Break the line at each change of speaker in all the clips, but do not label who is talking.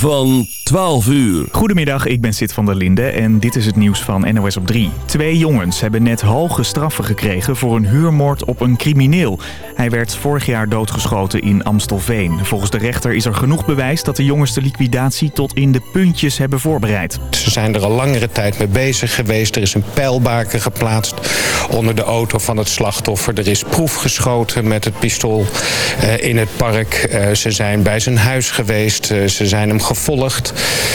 van 12 uur.
Goedemiddag, ik ben Sid van der Linde en dit is het nieuws van NOS op 3. Twee jongens hebben net hoge straffen gekregen voor een huurmoord op een crimineel. Hij werd vorig jaar doodgeschoten in Amstelveen. Volgens de rechter is er genoeg bewijs dat de jongens de liquidatie tot in de puntjes hebben voorbereid.
Ze zijn er al langere tijd mee bezig geweest. Er is een pijlbaken geplaatst onder de auto van het slachtoffer. Er is proef geschoten met het pistool eh, in het park. Eh, ze zijn bij zijn huis geweest. Eh, ze zijn hem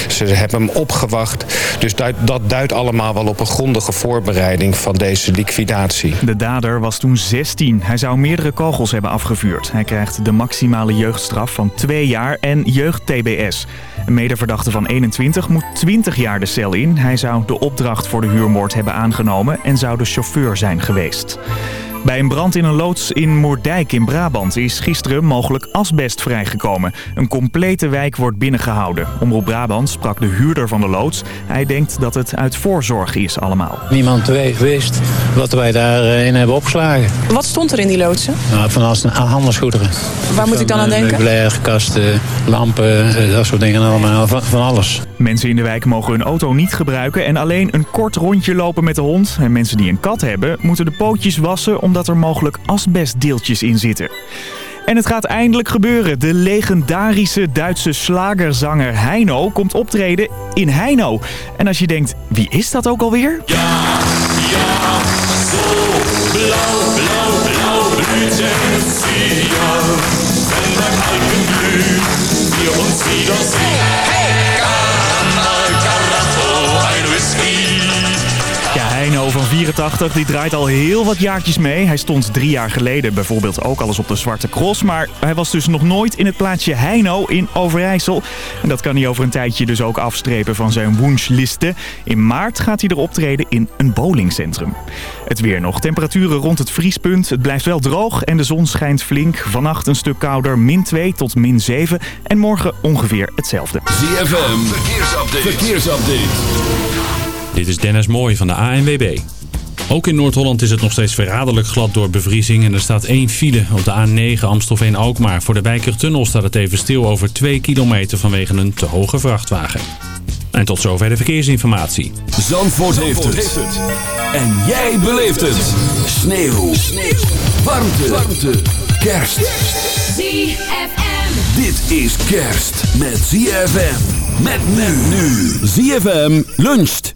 Ze hebben hem opgewacht. Dus dat, dat duidt allemaal wel op een grondige voorbereiding van deze liquidatie.
De dader was toen 16. Hij zou meerdere kogels hebben afgevuurd. Hij krijgt de maximale jeugdstraf van twee jaar en jeugd-TBS. Een medeverdachte van 21 moet 20 jaar de cel in. Hij zou de opdracht voor de huurmoord hebben aangenomen en zou de chauffeur zijn geweest. Bij een brand in een loods in Moerdijk in Brabant is gisteren mogelijk asbest vrijgekomen. Een complete wijk wordt binnengehouden. Omroep Brabant sprak de huurder van de loods. Hij denkt dat het uit voorzorg is allemaal.
Niemand weet wist wat wij daarin hebben opgeslagen.
Wat stond er in die loodsen?
Nou, van alles handelsgoederen.
Waar moet ik dan aan denken?
Meubilair, kasten, lampen, eh, dat soort dingen allemaal. Van, van alles.
Mensen in de wijk mogen hun auto niet gebruiken en alleen een kort rondje lopen met de hond. En mensen die een kat hebben moeten de pootjes wassen omdat er mogelijk asbestdeeltjes in zitten. En het gaat eindelijk gebeuren. De legendarische Duitse slagerzanger Heino komt optreden in Heino. En als je denkt, wie is dat ook alweer?
Ja, ja, zo blauw, blauw, blauw sie ja. Wenn beim Alpenglüh
don't say 84 die draait al heel wat jaartjes mee. Hij stond drie jaar geleden bijvoorbeeld ook al eens op de Zwarte Cross. Maar hij was dus nog nooit in het plaatsje Heino in Overijssel. En dat kan hij over een tijdje dus ook afstrepen van zijn woenslijsten. In maart gaat hij er optreden in een bowlingcentrum. Het weer nog. Temperaturen rond het vriespunt. Het blijft wel droog en de zon schijnt flink. Vannacht een stuk kouder, min 2 tot min 7. En morgen ongeveer hetzelfde.
ZFM, verkeersupdate. verkeersupdate.
Dit is Dennis Mooij van de ANWB. Ook in Noord-Holland is het nog steeds verraderlijk glad door bevriezing. En er staat één file op de A9 Amstelveen-Alkmaar. Voor de Wijkertunnel staat het even stil over 2 kilometer vanwege een te hoge vrachtwagen. En tot zover de verkeersinformatie.
Zandvoort, heeft, het. En jij beleeft het. Sneeuw. Sneeuw. Warmte. Warmte. Kerst.
ZFM.
Dit is kerst met ZFM. Met men nu. ZFM luncht.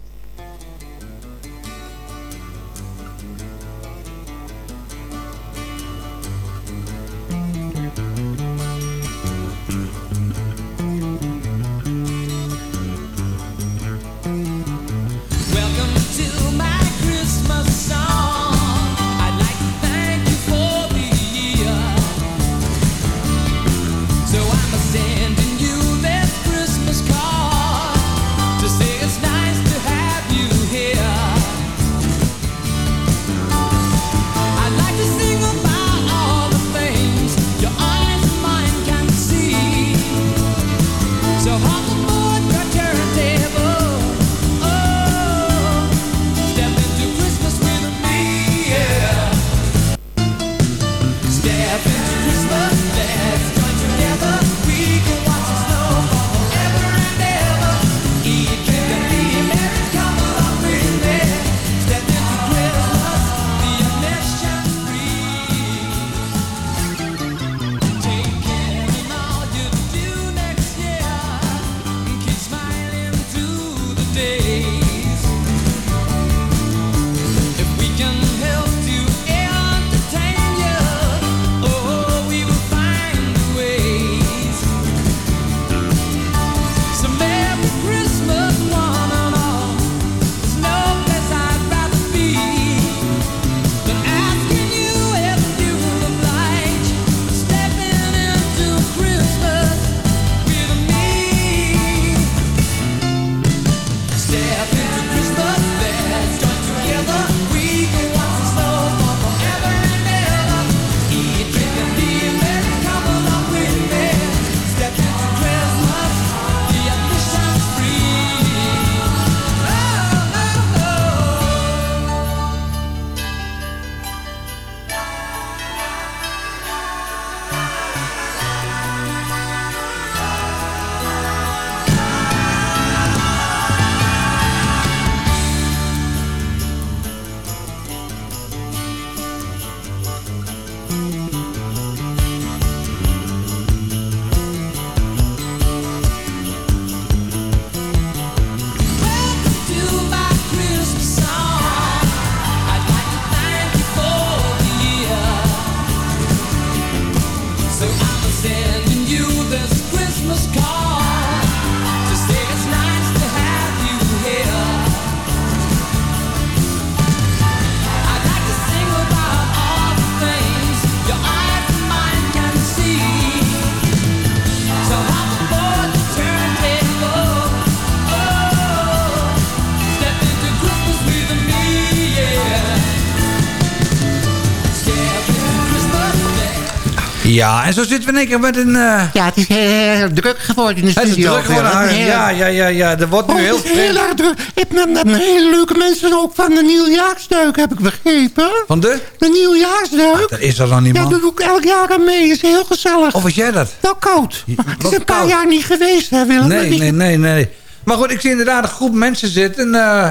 Ja, en zo zitten we in één keer met een... eh,
Ja, het is heel druk geworden in de
het is
studio.
druk geworden, Ja, ja, ja, ja. Er wordt nu
Oh,
heel
het is heel erg druk. Ik heb met hele leuke mensen ook van de nieuwjaarsduik, heb ik begrepen.
Van de?
De nieuwjaarsduik.
Dat is er dan niet,
Ja,
man.
dat doe ik elk jaar aan mee. is heel gezellig.
Of was jij dat?
Wel koud. Het is een paar
koud.
jaar niet geweest, hè Willem?
Nee,
Dat
nee, nee, nee. Maar goed, ik zie inderdaad een groep mensen zitten. eh,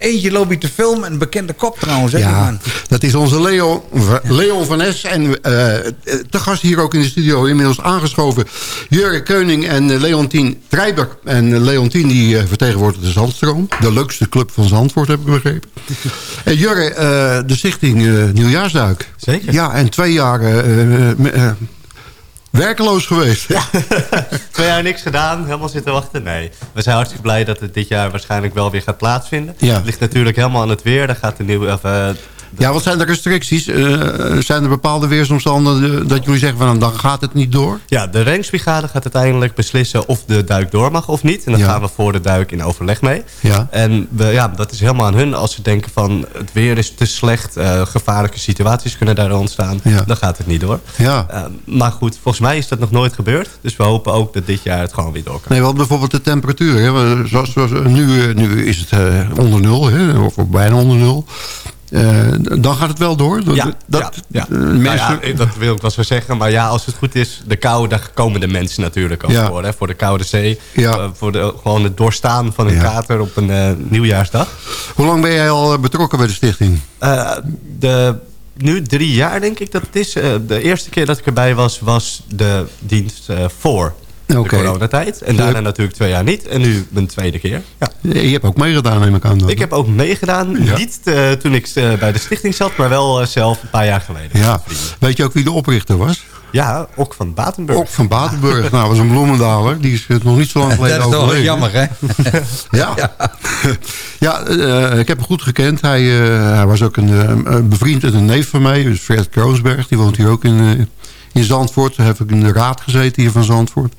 eentje loopt hier te filmen. Een bekende kop trouwens, hè,
Ja,
man.
dat is onze Leon, Leon van Es. En eh, te gast hier ook in de studio inmiddels aangeschoven. Jurre Keuning en eh, Leontien Treiber. En eh, Leontien die vertegenwoordigt de Zandstroom. De leukste club van Zandvoort, heb ik begrepen. en Jurre, eh, de stichting eh, Nieuwjaarsduik.
Zeker.
Ja, en twee jaar werkeloos geweest. Ja.
Twee jaar niks gedaan, helemaal zitten wachten. Nee, we zijn hartstikke blij dat het dit jaar waarschijnlijk wel weer gaat plaatsvinden.
Ja.
Het ligt natuurlijk helemaal aan het weer. Daar gaat de nieuwe... Of, eh,
ja, wat zijn de restricties? Eh, zijn er bepaalde weersomstandigheden dat jullie zeggen van dan gaat het niet door?
ja, de Ranksbrigade gaat uiteindelijk beslissen of de duik door mag of niet. En dan
Ja.
gaan we voor de duik in overleg mee.
Ja.
En we, ja, dat is helemaal aan hun. Als ze denken van het weer is te slecht, eh, gevaarlijke situaties kunnen daar ontstaan,
Ja.
dan gaat het niet door.
Ja.
Eh, maar goed, volgens mij is dat nog nooit gebeurd. Dus we hopen ook dat dit jaar het gewoon weer door kan.
Nee, want bijvoorbeeld de temperatuur. Hè, zoals, zoals, nu, eh, nu is het eh, onder nul, hè, of bijna onder nul. Eh, dan gaat het wel door. Dat,
Ja,
dat,
ja, ja.
eh,
Nou
mensen,
dat wil ik wel zo zeggen. Maar ja, als het goed is, de kou, daar komen de mensen natuurlijk ook voor. Hè? Voor de Koude Zee. Eh, voor de, gewoon het doorstaan van een kater op een nieuwjaarsdag.
Hoe lang ben jij al betrokken bij de stichting?
De, nu drie jaar denk ik dat het is. De eerste keer dat ik erbij was, was de dienst voor
Oké.
de coronatijd. En daarna natuurlijk twee jaar niet. En nu mijn tweede keer. Ja.
Je hebt ook meegedaan, neem ik aan. dan.
Ik heb ook meegedaan.
Ja.
Niet eh, toen ik eh, bij de stichting zat, maar wel eh, zelf een paar jaar geleden.
Ja. Weet je ook wie de oprichter was?
Ja, ook van Batenburg.
Ook van Batenburg. nou, dat was een bloemendaler. Die is eh, nog niet zo lang geleden
Dat is
overleden.
jammer, hè?
Ja, ja. eh, ik heb hem goed gekend. Hij, eh, hij was ook een, eh, een bevriend met een neef van mij. Dus Fred Kroonsberg. Die woont hier ook in, in Zandvoort. Daar heb ik in de raad gezeten hier van Zandvoort.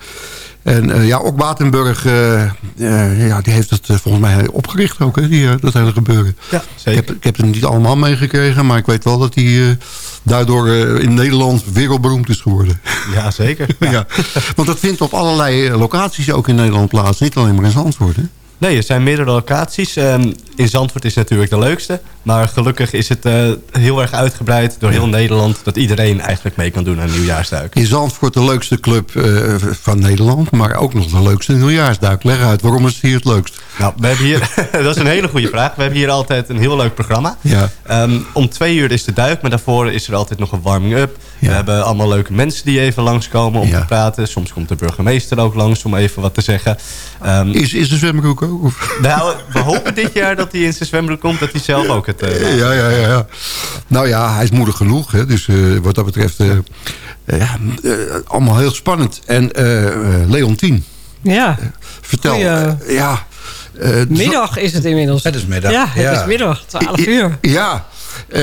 En eh, ja, ook Batenburg, eh, eh, ja, die heeft het volgens mij opgericht ook, hè, die, dat hele gebeuren.
Ja,
Ik heb, ik heb het niet allemaal meegekregen, maar ik weet wel dat hij daardoor in Nederland wereldberoemd is geworden.
Ja, zeker.
Ja. Want dat vindt op allerlei locaties ook in Nederland plaats. Niet alleen maar in Zandvoort, hè?
Nee, er zijn meerdere locaties. Ehm, in Zandvoort is natuurlijk de leukste. Maar gelukkig is het eh, heel erg uitgebreid door heel Nederland... dat iedereen eigenlijk mee kan doen aan nieuwjaarsduik.
In Zandvoort de leukste club eh, van Nederland, maar ook nog de leukste nieuwjaarsduik. Leg uit, waarom is het hier het leukst?
Nou, we hebben hier, dat is een hele goede vraag. We hebben hier altijd een heel leuk programma.
Ja.
Ehm, om twee uur is de duik, maar daarvoor is er altijd nog een warming-up.
Ja.
We hebben allemaal leuke mensen die even langskomen om
Ja.
te praten. Soms komt de burgemeester ook langs om even wat te zeggen. Ehm,
Is, is de zwembroek ook? Of?
nou, we hopen dit jaar dat hij in zijn zwembroek komt, dat hij zelf ook het... eh,
Ja, ja, ja, ja. Nou ja, hij is moedig genoeg. Hè, dus eh, wat dat betreft, eh, ja, eh, allemaal heel spannend. En Leontien,
Ja,
vertel.
Goeie-
ja, eh,
middag is het inmiddels.
Het is middag.
Ja, het
Ja.
is middag, 12 uur.
Ja, eh,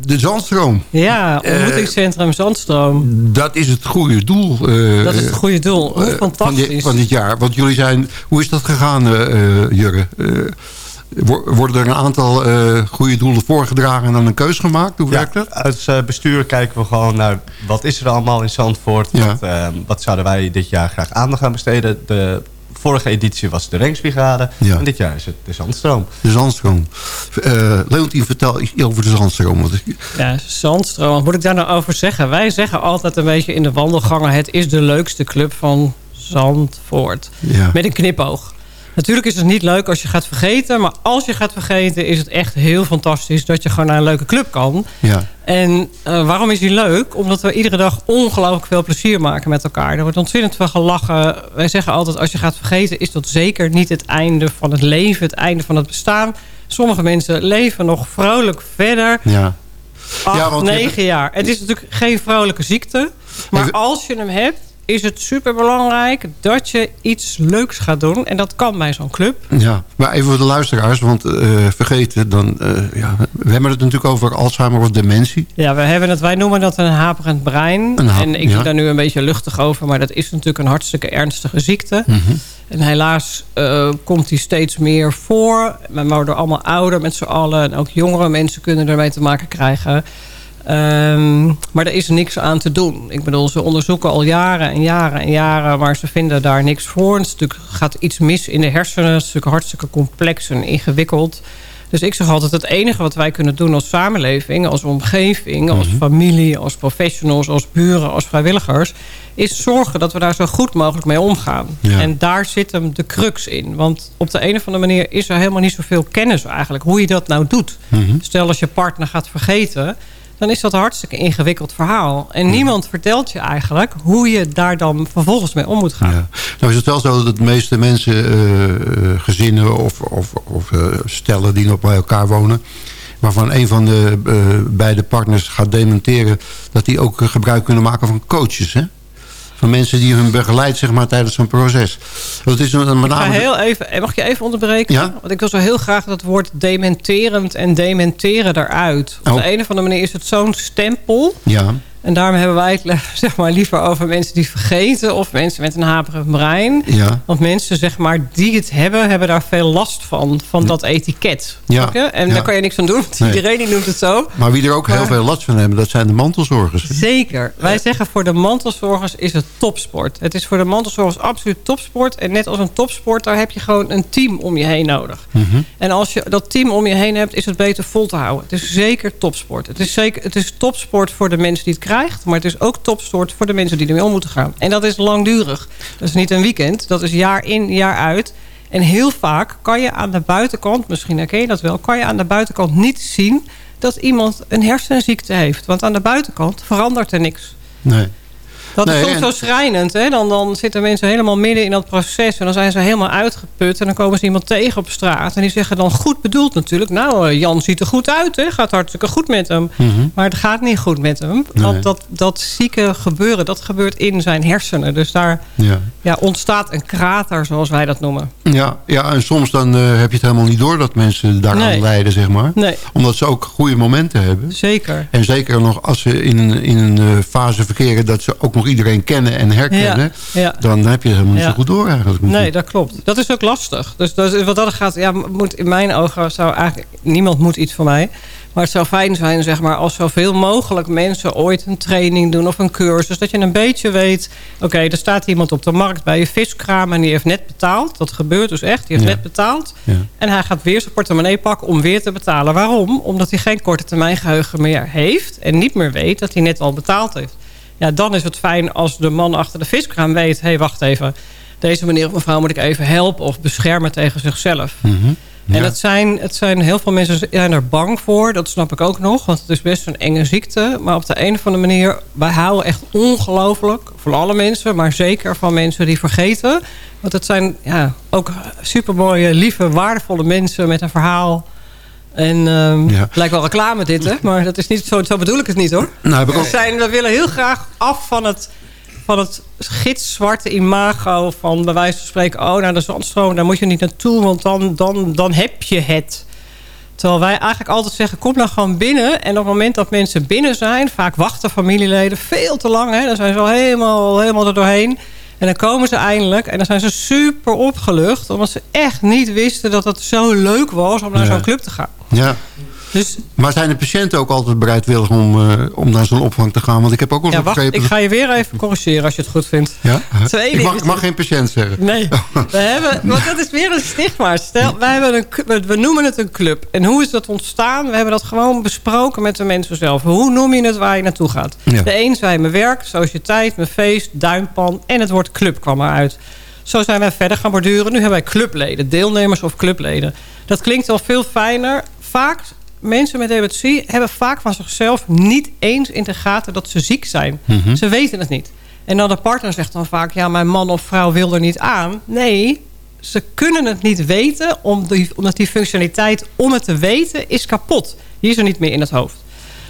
de Zandstroom.
Ja, ontmoetingscentrum Zandstroom.
Dat is het goede doel. eh,
Dat is het goede doel. Hoe
eh, van,
fantastisch.
dit, van dit jaar. Want jullie zijn... Hoe is dat gegaan, eh, eh, Jurre? Wo- worden er een aantal eh, goede doelen voorgedragen en dan een keus gemaakt? Hoe werkt dat?
Als eh, bestuur kijken we gewoon naar wat is er allemaal in Zandvoort.
Ja.
Wat, eh, wat zouden wij dit jaar graag aandacht aan besteden. De vorige editie was de Renksbrigade.
Ja.
En dit jaar is het de Zandstroom.
De Zandstroom. Eh Leontien, vertel iets over de Zandstroom. Want ik-
Ja, Zandstroom. Wat moet ik daar nou over zeggen? Wij zeggen altijd een beetje in de wandelgangen... het is de leukste club van Zandvoort.
ja.
Met een knipoog. Natuurlijk is het niet leuk als je gaat vergeten... maar als je gaat vergeten is het echt heel fantastisch... dat je gewoon naar een leuke club kan.
ja.
En eh, waarom is die leuk? Omdat we iedere dag ongelooflijk veel plezier maken met elkaar. Er wordt ontzettend veel gelachen. Wij zeggen altijd, als je gaat vergeten... is dat zeker niet het einde van het leven, het einde van het bestaan. Sommige mensen leven nog vrolijk verder.
ja.
Acht,
Ja,
negen
hebt-
jaar. Het is natuurlijk geen vrolijke ziekte. Maar als je hem hebt, is het superbelangrijk dat je iets leuks gaat doen. En dat kan bij zo'n club.
Ja, maar even voor de luisteraars, want eh, vergeten dan... eh, ja, we hebben het natuurlijk over Alzheimer of dementie.
Ja, we hebben het, wij noemen dat een haperend brein.
Een hap-
en ik
ja.
doe daar nu een beetje luchtig over. Maar dat is natuurlijk een hartstikke ernstige ziekte.
Mhm.
En helaas eh, komt die steeds meer voor. We worden allemaal ouder met z'n allen. En ook jongere mensen kunnen ermee te maken krijgen. Ehm, maar er is niks aan te doen. Ik bedoel, ze onderzoeken al jaren en jaren en jaren... maar ze vinden daar niks voor. Het natuurlijk, gaat iets mis in de hersenen. Het is natuurlijk hartstikke complex en ingewikkeld. Dus ik zeg altijd, het enige wat wij kunnen doen als samenleving... als omgeving, als
Mhm.
familie, als professionals, als buren, als vrijwilligers... is zorgen dat we daar zo goed mogelijk mee omgaan.
Ja.
En daar zit hem de crux in. Want op de een of andere manier is er helemaal niet zoveel kennis eigenlijk... hoe je dat nou doet.
Mhm.
Stel als je partner gaat vergeten... dan is dat een hartstikke ingewikkeld verhaal. En niemand vertelt je eigenlijk... hoe je daar dan vervolgens mee om moet gaan.
Ja. Nou is het wel zo dat de meeste mensen, eh, eh, gezinnen of, of, of eh, stellen die nog bij elkaar wonen... waarvan een van de beide partners gaat dementeren... dat die ook gebruik kunnen maken van coaches, hè? Van mensen die hun begeleidt zeg maar, tijdens zo'n proces. Het is een,
Ik ga heel even, eh, mag je even onderbreken?
Ja?
Want ik wil zo heel graag dat woord dementerend en dementeren eruit. Op
Oh.
de een of andere manier is het zo'n stempel.
Ja,
En daarom hebben wij het zeg maar, liever over mensen die vergeten... of mensen met een haperend brein.
ja.
Want mensen zeg maar, die het hebben, hebben daar veel last van. Van dat etiket.
Ja?
En
ja.
daar kan je niks aan doen. Want
Nee.
iedereen die noemt het zo.
Maar wie er ook heel veel last van hebben, dat zijn de mantelzorgers. hè?
Zeker. Wij zeggen voor de mantelzorgers is het topsport. Het is voor de mantelzorgers absoluut topsport. En net als een topsport, daar heb je gewoon een team om je heen nodig.
Mhm.
En als je dat team om je heen hebt, is het beter vol te houden. Het is zeker topsport. Het is, zeker, het is topsport voor de mensen die het krijgt. Maar het is ook topsport voor de mensen die ermee om moeten gaan. En dat is langdurig. Dat is niet een weekend. Dat is jaar in, jaar uit. En heel vaak kan je aan de buitenkant, misschien herken je dat wel... kan je aan de buitenkant niet zien dat iemand een hersenziekte heeft. Want aan de buitenkant verandert er niks.
Nee.
Dat
Nee,
is soms
en-
zo schrijnend. Hè? Dan, dan zitten mensen helemaal midden in dat proces. En dan zijn ze helemaal uitgeput. En dan komen ze iemand tegen op straat. En die zeggen dan goed bedoeld natuurlijk. Nou, eh, Jan ziet er goed uit. Hè? Gaat hartstikke goed met hem.
Mhm.
Maar het gaat niet goed met hem.
Nee.
Want dat, dat zieke gebeuren, dat gebeurt in zijn hersenen. Dus daar
Ja.
ja, ontstaat een krater, zoals wij dat noemen.
Ja, ja, en soms dan eh, heb je het helemaal niet door dat mensen daaraan
Nee.
lijden, zeg maar.
Nee,
Omdat ze ook goede momenten hebben.
zeker.
En zeker nog als ze in een, in een eh, fase verkeren... dat ze ook nog iedereen kennen en herkennen...
Ja, ja.
dan heb je helemaal niet zo goed door eigenlijk.
Nee, dat klopt. Dat is ook lastig. Dus, dus wat dat gaat, ja, moet in mijn ogen zou eigenlijk niemand moet iets voor mij. Maar het zou fijn zijn, zeg maar, als zoveel mogelijk mensen ooit een training doen of een cursus. Dat je een beetje weet, oké, er staat iemand op de markt bij je viskraam en die heeft net betaald. Dat gebeurt dus echt. Die heeft
Ja.
net betaald.
Ja.
En hij gaat weer zijn portemonnee pakken om weer te betalen. Waarom? Omdat hij geen korte termijn geheugen meer heeft. En niet meer weet dat hij net al betaald heeft. Ja, dan is het fijn als de man achter de viskraam weet... hé, hey, wacht even, deze meneer of mevrouw moet ik even helpen... of beschermen tegen zichzelf.
Mhm.
En
Ja.
het zijn, het zijn heel veel mensen zijn er bang voor. Dat snap ik ook nog, want het is best een enge ziekte. Maar op de een of andere manier, wij houden echt ongelooflijk... voor alle mensen, maar zeker van mensen die vergeten. Want het zijn ja, ook supermooie, lieve, waardevolle mensen... met een verhaal... En ehm,
Ja.
het lijkt wel reclame dit, hè? Maar dat is niet zo, zo bedoel ik het niet, hoor.
Nou.
We, zijn, we willen heel graag af van het, van het gitzwarte imago van bij wijze van spreken... oh, naar de zandstroom, daar moet je niet naartoe, want dan, dan, dan heb je het. Terwijl wij eigenlijk altijd zeggen, kom nou gewoon binnen. En op het moment dat mensen binnen zijn, vaak wachten familieleden veel te lang. Hè? Dan zijn ze al helemaal, helemaal er doorheen. En dan komen ze eindelijk en dan zijn ze super opgelucht. Omdat ze echt niet wisten dat het zo leuk was om naar
Ja.
zo'n club te gaan.
Ja.
Dus
Maar zijn de patiënten ook altijd bereidwillig om, eh, om naar zo'n opvang te gaan? Want ik heb ook wel
ja,
eens
wacht,
begrepen...
ik ga je weer even corrigeren als je het goed vindt.
Ja?
Twee
ik, mag, geen patiënt zeggen.
Nee, we hebben, want dat is weer een stigma. Stel, wij hebben een, we- we noemen het een club. En hoe is dat ontstaan? We hebben dat gewoon besproken met de mensen zelf. Hoe noem je het waar je naartoe gaat?
Ja.
De een zei mijn werk, sociëteit, mijn feest, duimpan en het woord club kwam eruit. Zo zijn wij verder gaan borduren. Nu hebben wij clubleden, deelnemers of clubleden. Dat klinkt al veel fijner. Vaak, mensen met dementie hebben vaak van zichzelf niet eens in de gaten dat ze ziek zijn.
Mhm.
Ze weten het niet. En dan de partner zegt dan vaak... ja, mijn man of vrouw wil er niet aan. Nee, ze kunnen het niet weten... omdat die functionaliteit om het te weten is kapot. Die is er niet meer in het hoofd.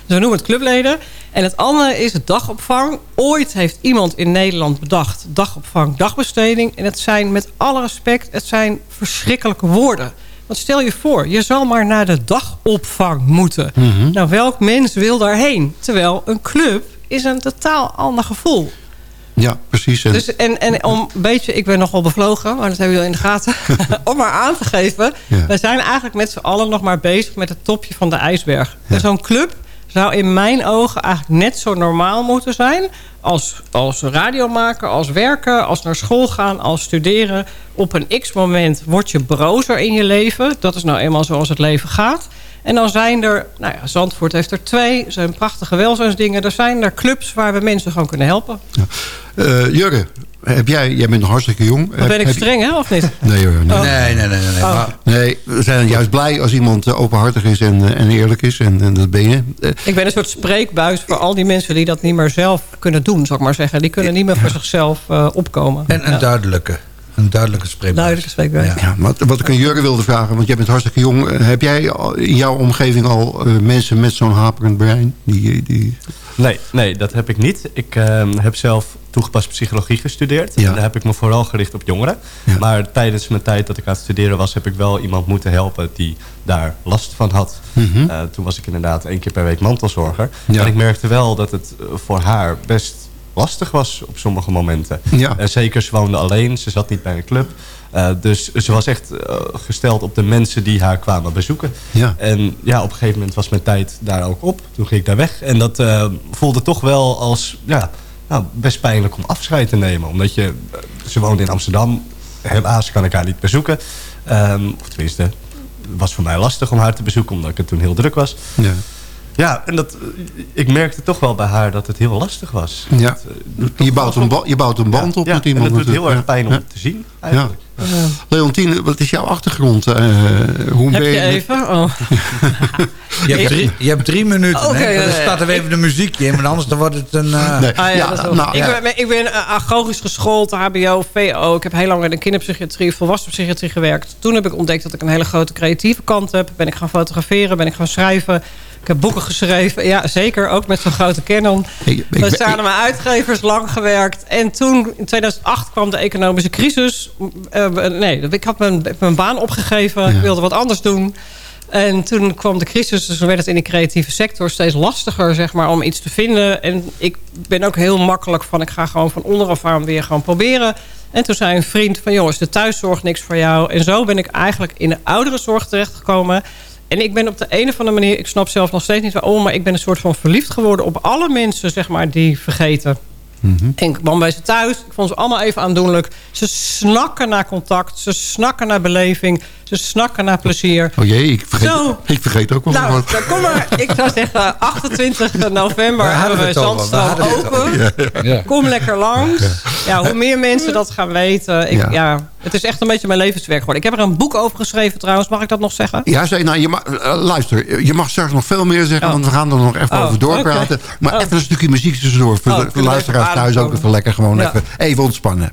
we noemen het clubleden. En het andere is het dagopvang. Ooit heeft iemand in Nederland bedacht dagopvang, dagbesteding. En het zijn met alle respect, het zijn verschrikkelijke woorden. Want stel je voor, je zal maar naar de dagopvang moeten.
Mhm.
Nou, welk mens wil daarheen? Terwijl een club is een totaal ander gevoel.
Ja, precies. En,
Dus, en, en om een beetje, ik ben nogal bevlogen, maar dat hebben jullie in de gaten. om maar aan te geven,
Ja.
we zijn eigenlijk met z'n allen nog maar bezig met het topje van de ijsberg. En zo'n club zou in mijn ogen eigenlijk net zo normaal moeten zijn als, als radiomaker, als werken, als naar school gaan, als studeren. Op een x-moment word je brozer in je leven. Dat is nou eenmaal zoals het leven gaat. En dan zijn er, nou ja, Zandvoort heeft er twee, zijn prachtige welzijnsdingen. Er zijn er clubs waar we mensen gewoon kunnen helpen.
eh, Jurre, heb jij, jij bent nog hartstikke jong. Heb-
ben ik
heb je-
streng, hè, of niet?
Nee hoor. Nee.
Oh.
Nee, nee, nee. nee, nee.
Oh.
Maar,
Nee, we zijn juist blij als iemand eh, openhartig is en, eh, en eerlijk is. En, en dat ben je.
Ik ben een soort spreekbuis voor al die mensen die dat niet meer zelf kunnen doen, zou ik maar zeggen. Die kunnen niet meer voor zichzelf eh, opkomen.
en een
Ja.
duidelijke. Een duidelijke spreekbuis.
Duidelijke spreekbuis.
Ja.
ja, wat, wat ik aan Jurre wilde vragen, want jij bent hartstikke jong. Eh, Heb jij in jouw omgeving al eh, mensen met zo'n haperend brein? Die, die...
Nee, nee, dat heb ik niet. Ik ehm, heb zelf toegepast psychologie gestudeerd.
Ja.
En daar heb ik me vooral gericht op jongeren.
Ja.
Maar tijdens mijn tijd dat ik aan het studeren was... heb ik wel iemand moeten helpen die daar last van had.
Mhm.
Eh, toen was ik inderdaad één keer per week mantelzorger.
Ja.
En ik merkte wel dat het eh, voor haar best lastig was op sommige momenten.
Ja.
En zeker, ze woonde alleen. Ze zat niet bij een club. Eh, dus ze was echt eh, gesteld op de mensen die haar kwamen bezoeken.
Ja.
En ja, op een gegeven moment was mijn tijd daar ook op. Toen ging ik daar weg. En dat eh, voelde toch wel als ja, nou, best pijnlijk om afscheid te nemen. Omdat je, eh, ze woonde in Amsterdam. Helaas kan ik haar niet bezoeken. Ehm, of tenminste, het was voor mij lastig om haar te bezoeken. Omdat ik het toen heel druk was.
Ja.
Ja, en dat, ik merkte toch wel bij haar dat het heel lastig was.
Ja.
Het, eh,
Je bouwt, een, je bouwt een band op
ja,
met iemand.
En dat doet heel erg pijn om
Ja.
te zien,
Ja.
eigenlijk.
Leontine, wat is jouw achtergrond? Eh, hoe
Heb
ben
je
je
even? Oh.
Je, hebt drie, je hebt drie minuten. Hè?
ja,
Dan
ja, ja.
staat er even een muziekje in. Maar anders dan wordt het een... eh,
Nee.
Ah, ja,
Ja,
dat
nou,
ik,
ja.
ben, ik ben agogisch geschoold, HBO, VO. Ik heb heel lang in de kinderpsychiatrie, volwassenenpsychiatrie gewerkt. Toen heb ik ontdekt dat ik een hele grote creatieve kant heb. Ben ik gaan fotograferen, ben ik gaan schrijven. Ik heb boeken geschreven. Ja, zeker. Ook met zo'n grote Canon. We staan aan mijn uitgevers, lang gewerkt. En toen, in 2008, kwam de economische crisis. Eh, nee, ik had mijn, mijn baan opgegeven. Ik wilde wat anders doen. En toen kwam de crisis, dus werd het in de creatieve sector steeds lastiger zeg maar, om iets te vinden. En ik ben ook heel makkelijk van, ik ga gewoon van onderaf aan weer gewoon proberen. En toen zei een vriend van, jongens, de thuiszorg niks voor jou. En zo ben ik eigenlijk in de ouderenzorg terechtgekomen. En ik ben op de een of andere manier, ik snap zelf nog steeds niet waarom... maar ik ben een soort van verliefd geworden op alle mensen zeg maar, die vergeten. En ik kwam bij ze thuis. Ik vond ze allemaal even aandoenlijk. Ze snakken naar contact. Ze snakken naar beleving. Ze snakken naar plezier.
Oh jee, ik vergeet,
Zo.
ik vergeet ook wel
Nou,
wat.
dan kom maar. Ik zou zeggen, 28 november
hadden
hebben we
we
Zandstrand
we
open.
Ja.
Kom lekker langs. Ja, hoe meer mensen dat gaan weten. Ik,
Ja.
ja. het is echt een beetje mijn levenswerk geworden. Ik heb er een boek over geschreven trouwens. Mag ik dat nog zeggen?
Ja, zei, nou, je mag, eh, luister, je mag straks nog veel meer zeggen,
Oh.
want we gaan er nog even
Oh,
over doorpraten. Maar
Oh.
even een stukje muziek tussendoor, voor
Oh,
de voor
we
luisteraars thuis ook even lekker gewoon
Ja.
even, even ontspannen.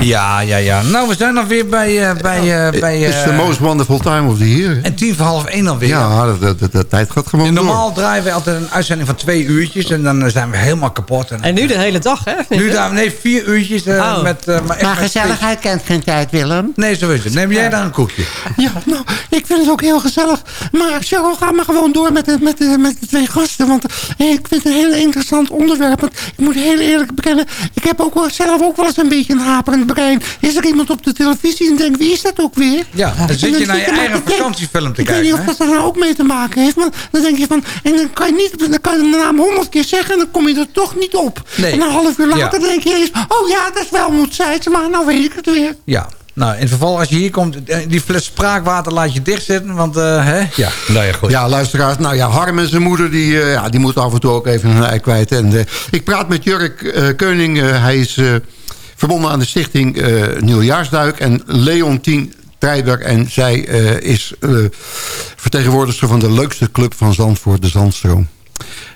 Ja, ja, ja. Nou, we zijn dan weer bij... eh, bij, eh, bij
is the
eh,
most wonderful time of the year.
En tien voor half één alweer.
Ja, dat, dat, dat- dat tijd gaat gewoon
En
door.
normaal draaien we altijd een uitzending van twee uurtjes. En dan zijn we helemaal kapot. En,
En nu de hele dag, hè?
nu daar, nee, vier uurtjes.
Oh.
met, eh, maar echt
Maar
met
gezelligheid kent geen tijd, Willem.
Nee, zo is het. Neem jij daar een koekje?
Ja, nou, ik vind het ook heel gezellig. Maar Cheryl, ga maar gewoon door met de, met de, met de twee gasten. Want ik vind het een heel interessant onderwerp. Want ik moet heel eerlijk bekennen... ik heb ook wel, zelf ook wel eens een beetje een haperend brein. Is er iemand op de televisie en denk wie is dat ook weer?
Ja, dan zit je naar je eigen vakantiefilm te
Ik weet
kijken.
niet of
hè?
dat er ook mee te maken heeft. Maar dan denk je van... En dan kan je, niet, dan kan je de naam honderd keer zeggen... en dan kom je er toch niet op.
Nee.
En een half uur later
Ja.
denk je eens... oh ja, dat is wel moet zijn. Maar nou weet ik het weer.
Ja. Nou, in het geval als je hier komt, eh, die fles spraakwater laat je dichtzetten. Want, eh, hè? Ja, nou ja, goed.
Ja, luisteraars. Nou ja, Harm en zijn moeder, die, eh, ja, die moeten af en toe ook even hun ei kwijt. En, eh, ik praat met Jurk eh, Keuning. Hij is eh, verbonden aan de stichting eh Nieuwjaarsduik. En Leontien Treiber. En zij eh, is eh, vertegenwoordigster van de leukste club van Zandvoort, de Zandstroom.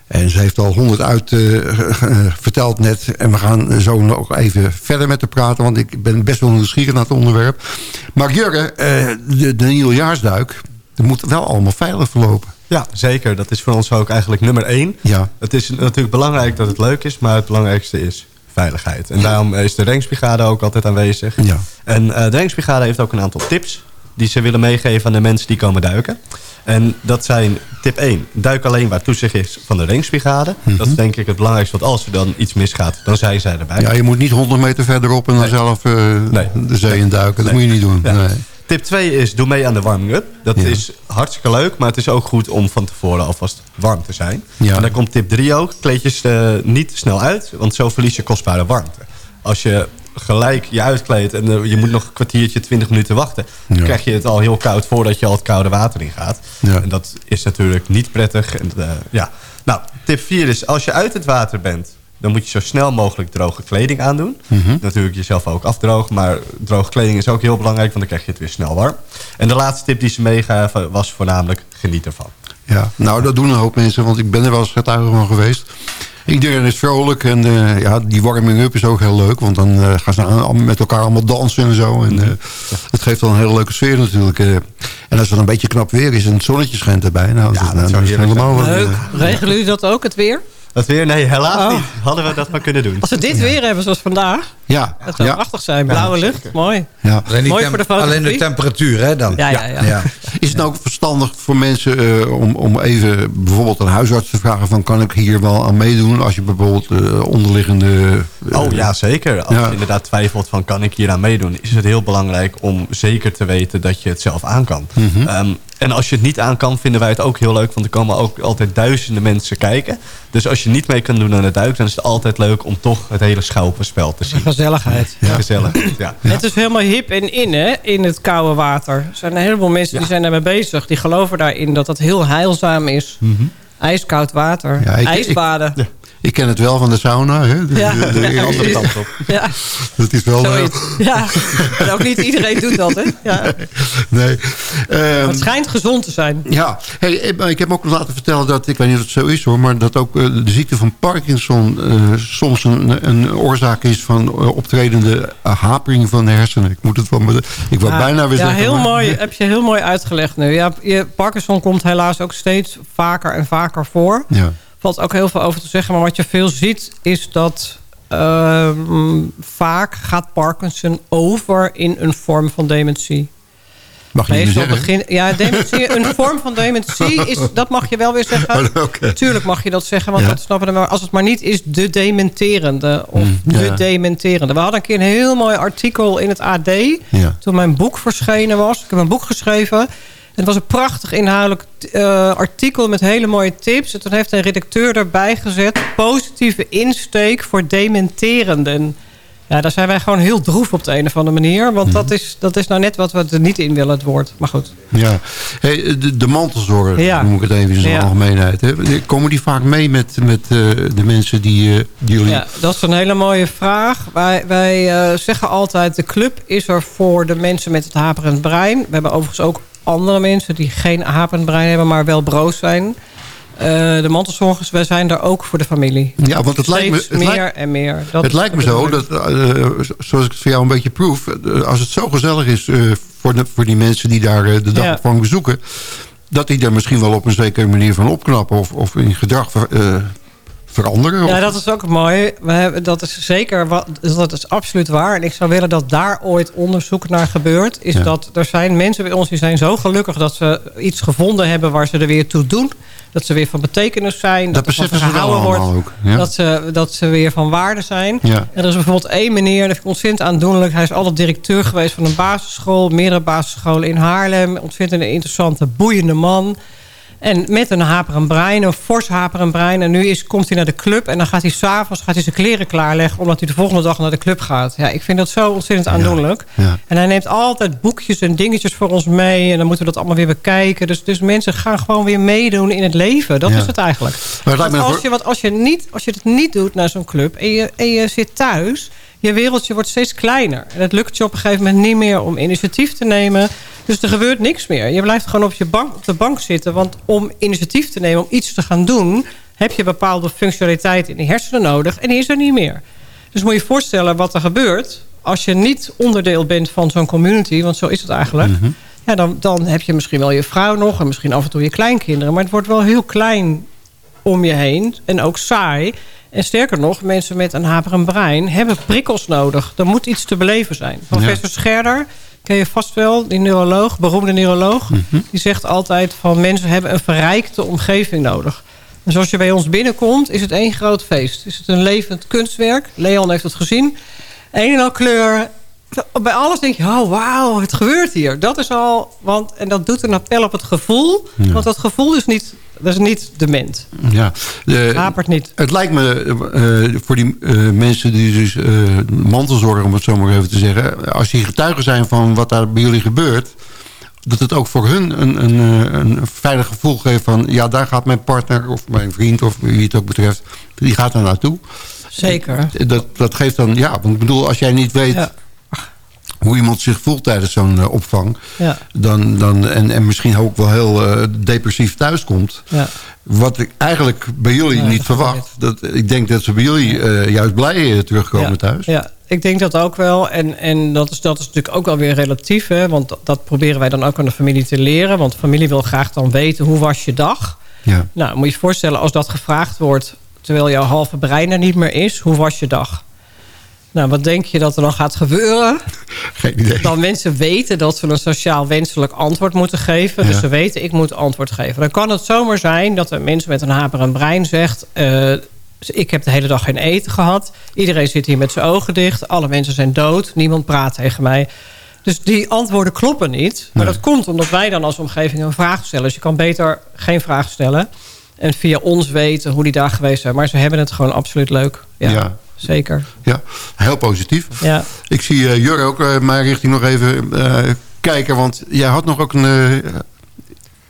En ze heeft al honderd uit verteld net. En we gaan zo nog even verder met haar praten. Want ik ben best wel nieuwsgierig naar het onderwerp. Maar Jurre, de, de nieuwjaarsduik... dat moet wel allemaal veilig verlopen.
Ja, zeker. Dat is voor ons ook eigenlijk nummer één.
Ja.
Het is natuurlijk belangrijk dat het leuk is, maar het belangrijkste is veiligheid. En daarom is de Renksbrigade ook altijd aanwezig.
Ja.
En eh, de Renksbrigade heeft ook een aantal tips die ze willen meegeven aan de mensen die komen duiken. En dat zijn tip 1. Duik alleen waar toezicht is van de Renksbrigade. Dat is denk ik het belangrijkste, want als er dan iets misgaat, dan zijn zij erbij.
Ja, je moet niet 100 meter verderop en dan zelf eh, de zee in duiken. Dat
Nee.
moet je niet doen.
Ja. Tip 2 is doe mee aan de warming-up. Dat
Ja.
is hartstikke leuk, maar het is ook goed om van tevoren alvast warm te zijn.
Ja.
En dan komt tip 3 ook. Kleed je eh, niet te snel uit, want zo verlies je kostbare warmte. Als je gelijk je uitkleedt en eh, je moet nog een kwartiertje, 20 minuten wachten... dan
Ja.
krijg je het al heel koud voordat je al het koude water in gaat. En dat is natuurlijk niet prettig. En, eh, ja. Nou, tip 4 is als je uit het water bent... dan moet je zo snel mogelijk droge kleding aandoen.
Mhm.
Natuurlijk jezelf ook afdrogen. Maar droge kleding is ook heel belangrijk, want dan krijg je het weer snel warm. En de laatste tip die ze meegaven was voornamelijk geniet ervan.
Ja, nou dat doen een hoop mensen, want ik ben er wel eens getuige van geweest. Iedereen is vrolijk en eh, ja, die warming-up is ook heel leuk. Want dan eh, gaan ze aan- met elkaar allemaal dansen en zo. En eh, het geeft wel een hele leuke sfeer natuurlijk. eh. en als het een beetje knap weer is en het zonnetje schijnt erbij... Nou, dat,
dat
nou, dan is helemaal
Leuk. Regelen jullie dat ook, het weer?
Het weer? Nee, helaas
Oh.
niet. Hadden we dat maar kunnen doen.
Als we dit weer hebben zoals vandaag,
ja,
dat zou
ja,
prachtig zijn. Blauwe lucht, mooi.
ja.
Mooi voor de
alleen de temperatuur, hè, dan.
Ja, ja, ja.
Is het nou ook verstandig voor mensen eh, om, om even bijvoorbeeld een huisarts te vragen... van kan ik hier wel aan meedoen als je bijvoorbeeld eh, onderliggende... eh,
Oh ja, zeker. Als
Ja.
je inderdaad twijfelt van kan ik hier aan meedoen... is het heel belangrijk om zeker te weten dat je het zelf aan kan.
Mhm.
Ehm, en als je het niet aan kan, vinden wij het ook heel leuk... want er komen ook altijd duizenden mensen kijken. Dus als je niet mee kan doen aan het duik... dan is het altijd leuk om toch het hele schouwspel te zien.
Gezelligheid.
Gezelligheid, ja.
Het is helemaal hip en in, hè, in het koude water. Er zijn een heleboel mensen die zijn daarmee bezig. Die geloven daarin dat dat heel heilzaam is. Ijskoud water.
Ja, ik-
IJsbaden.
Ik ken het wel van de sauna. Hè? De,
Ja.
de- de
Ja,
andere kant op.
Ja,
Dat is wel... eh,
zoiets. Ja, en ook niet iedereen doet dat, hè. Ja.
nee.
Maar
Ehm,
het schijnt gezond te zijn.
Ja, hey, ik- ik heb ook laten vertellen dat, ik weet niet of het zo is hoor... maar dat ook eh, de ziekte van Parkinson eh, soms een, een oorzaak is... van eh, optredende hapering van de hersenen. Ik moet het wel... Ik wou
Ja,
bijna weer
ja,
zeggen...
heel
maar-
mooi. Heb je heel mooi uitgelegd nu. Ja, je, Parkinson komt helaas ook steeds vaker en vaker voor.
Ja.
valt ook heel veel over te zeggen. Maar wat je veel ziet is dat ehm, vaak gaat Parkinson over in een vorm van dementie.
Mag je
Meestal
zeggen?
begin, ja, dementie, een vorm van dementie is, dat mag je wel weer zeggen.
Oh, oké.
Tuurlijk mag je dat zeggen, want
Ja.
dat snappen we. Maar als het maar niet is de dementerende of
Mm,
de
ja.
dementerende. We hadden een keer een heel mooi artikel in het AD.
Ja.
Toen mijn boek verschenen was. Ik heb een boek geschreven. Het was een prachtig inhoudelijk eh, artikel met hele mooie tips. En toen heeft een redacteur erbij gezet... positieve insteek voor dementerenden. Ja, daar zijn wij gewoon heel droef op de een of andere manier. Want dat, is, dat is nou net wat we er niet in willen, het woord. Maar goed.
Ja. Hey, de, de mantelzorg,
Ja.
noem ik het even in zijn
Ja.
algemeenheid. Hè? Komen die vaak mee met, met eh, de mensen die, eh, die jullie...
Ja, dat is een hele mooie vraag. Wij, wij zeggen altijd, de club is er voor de mensen met het haperend brein. We hebben overigens ook andere mensen die geen haperend brein hebben, maar wel broos zijn. Eh, de mantelzorgers, wij zijn er ook voor de familie.
Ja, want het lijkt me- het
meer
lijkt-
en meer. Dat
het lijkt me zo, dat, eh, zoals ik het voor jou een beetje proef... eh, als het zo gezellig is voor, de, voor die mensen die daar de
Ja.
dagopvang bezoeken... dat die daar misschien wel op een zekere manier van opknappen... of, of in gedrag veranderen.
Ja,
of-
dat is ook mooi. We hebben, dat is zeker wat, dat is absoluut waar. En ik zou willen dat daar ooit onderzoek naar gebeurt. Is
Ja.
dat er zijn mensen bij ons die zijn zo gelukkig dat ze iets gevonden hebben waar ze er weer toe doen. Dat ze weer van betekenis zijn.
Dat
er
ze wel
gehouden
ook, ja.
Dat, ze, dat ze weer van waarde zijn.
Ja.
En er is bijvoorbeeld één meneer, dat vind ik ontzettend aandoenlijk. Hij is altijd directeur geweest van een basisschool. Meerdere basisscholen in Haarlem. Ontzettend een interessante, boeiende man. En met een haperend brein, een fors haperend brein. En nu is, komt hij naar de club en dan gaat hij s'avonds gaat hij zijn kleren klaarleggen... omdat hij de volgende dag naar de club gaat. Ja, ik vind dat zo ontzettend aandoenlijk.
Ja.
En hij neemt altijd boekjes en dingetjes voor ons mee. En dan moeten we dat allemaal weer bekijken. Dus, dus mensen gaan gewoon weer meedoen in het leven. Dat
Ja.
is het eigenlijk.
Maar het
Want als, je, want als, je niet, als je het niet doet naar zo'n club en je, en je zit thuis... je wereldje wordt steeds kleiner. En het lukt je op een gegeven moment niet meer om initiatief te nemen. Dus er gebeurt niks meer. Je blijft gewoon op, je bank, op de bank zitten. Want om initiatief te nemen, om iets te gaan doen... heb je bepaalde functionaliteit in die hersenen nodig. En die is er niet meer. Dus moet je je voorstellen wat er gebeurt... als je niet onderdeel bent van zo'n community... want zo is het eigenlijk... Ja, dan, dan heb je misschien wel je vrouw nog... en misschien af en toe je kleinkinderen... maar het wordt wel heel klein om je heen en ook saai. En sterker nog, mensen met een haperend brein hebben prikkels nodig. Er moet iets te beleven zijn. Professor Scherder, ken je vast wel, die neuroloog, beroemde neuroloog... die zegt altijd van mensen hebben een verrijkte omgeving nodig. Dus als je bij ons binnenkomt, is het één groot feest. Is het een levend kunstwerk. Leon heeft het gezien. Een en al kleur. Bij alles denk je, oh wauw, het gebeurt hier. Dat is al, want, en dat doet een appel op het gevoel.
Ja.
Want dat gevoel is niet, dat is niet dement.
Ja, de,
Hapert niet.
Het lijkt me eh, voor die eh, mensen die dus eh mantelzorgen, om het zo maar even te zeggen... als die getuigen zijn van wat daar bij jullie gebeurt... dat het ook voor hun een, een, een veilig gevoel geeft van... ja, daar gaat mijn partner of mijn vriend of wie het ook betreft... die gaat daar naartoe.
Zeker.
Dat, dat geeft dan, ja, want ik bedoel, als jij niet weet...
Ja.
Hoe iemand zich voelt tijdens zo'n eh, opvang...
Ja.
Dan, dan, en, en misschien ook wel heel eh, depressief thuiskomt...
Ja.
Wat ik eigenlijk bij jullie niet verwacht. Dat, ik denk dat ze bij jullie eh, juist blij terugkomen thuis.
Ja, ik denk dat ook wel. En, en dat, is, dat is natuurlijk ook wel weer relatief. Hè? Want dat, dat proberen wij dan ook aan de familie te leren. Want de familie wil graag dan weten, hoe was je dag?
Ja.
Nou, moet je je voorstellen, als dat gevraagd wordt... terwijl jouw halve brein er niet meer is, hoe was je dag? Nou, wat denk je dat er dan gaat gebeuren?
Geen idee.
Dan mensen weten dat ze een sociaal wenselijk antwoord moeten geven. Dus ze weten, ik moet antwoord geven. Dan kan het zomaar zijn dat een mens met een haperend brein zegt... eh, ik heb de hele dag geen eten gehad. Iedereen zit hier met zijn ogen dicht. Alle mensen zijn dood. Niemand praat tegen mij. Dus die antwoorden kloppen niet. Maar
Nee.
dat komt omdat wij dan als omgeving een vraag stellen. Dus je kan beter geen vraag stellen. En via ons weten hoe die daar geweest zijn. Maar ze hebben het gewoon absoluut leuk. Ja,
Ja.
Zeker.
Ja, heel positief.
Ja.
Ik zie eh Jur ook eh, mijn richting nog even eh, kijken. Want jij had nog ook een...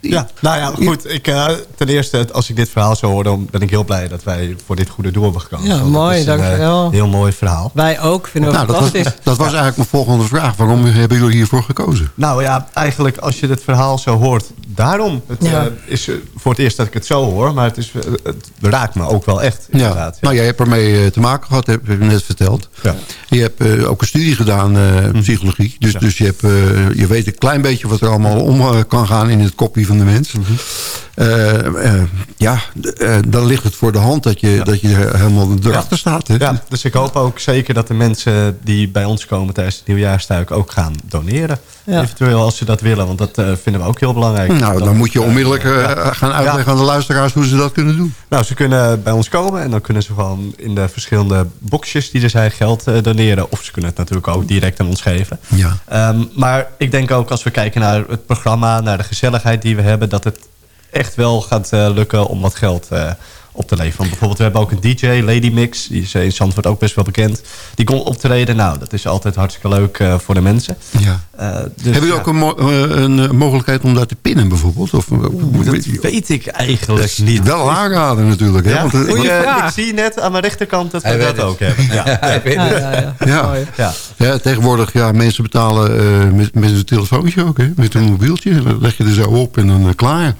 Ja, nou ja, goed. Ik, eh, ten eerste, als ik dit verhaal zo hoor... dan ben ik heel blij dat wij voor dit goede doel hebben gekozen.
Ja, mooi, dankjewel.
heel mooi verhaal.
Wij ook vinden we
nou, dat was,
fantastisch.
dat was eigenlijk mijn volgende vraag. Waarom hebben jullie hiervoor gekozen?
Nou ja, eigenlijk als je het verhaal zo hoort, daarom. Het
Ja.
eh, is eh, voor het eerst dat ik het zo hoor, maar het, is, eh, het raakt me ook wel echt.
Ja. Nou, jij hebt ermee te maken gehad, heb je net verteld.
Ja.
Je hebt ook een studie gedaan, eh, psychologie. Dus,
Ja.
dus je, hebt, je weet een klein beetje wat er allemaal om kan gaan in het kopje van de mens. eh, eh, ja, dan ligt het voor de hand dat je, dat je helemaal erachter staat. Hè?
Ja, dus ik hoop ook zeker dat de mensen die bij ons komen tijdens het nieuwjaarstuik ook gaan doneren.
Ja.
Eventueel als ze dat willen, want dat vinden we ook heel belangrijk.
Nou, dan moet je onmiddellijk eh, gaan uitleggen aan de luisteraars hoe ze dat kunnen doen.
Nou, ze kunnen bij ons komen en dan kunnen ze gewoon in de verschillende boxjes die er zijn geld eh, doneren. Of ze kunnen het natuurlijk ook direct aan ons geven.
Ja.
Ehm, maar ik denk ook als we kijken naar het programma, naar de gezelligheid die we hebben, dat het echt wel gaat eh, lukken om wat geld op te leveren. Want bijvoorbeeld, we hebben ook een DJ, Lady Mix. Die is in Zandvoort ook best wel bekend. Die komt optreden. Nou, dat is altijd hartstikke leuk eh, voor de mensen.
Ja.
Eh, dus,
Hebben jullie
ja.
ook een, mo- eh, een mogelijkheid om daar te pinnen bijvoorbeeld? Of,
dat weet ik eigenlijk niet.
Wel aanraden natuurlijk. Hè? Want,
goeie
want-
vraag. ik zie net aan mijn rechterkant dat we
Hij
dat
het.
ook hebben. Ja,
Hij weet
Ja,
het.
ja, ja.
Ja.
Mooi.
ja.
Ja, tegenwoordig, ja, mensen betalen eh, met, met een telefoontje ook, hè? met een mobieltje. Dat leg je er zo op en dan klaar.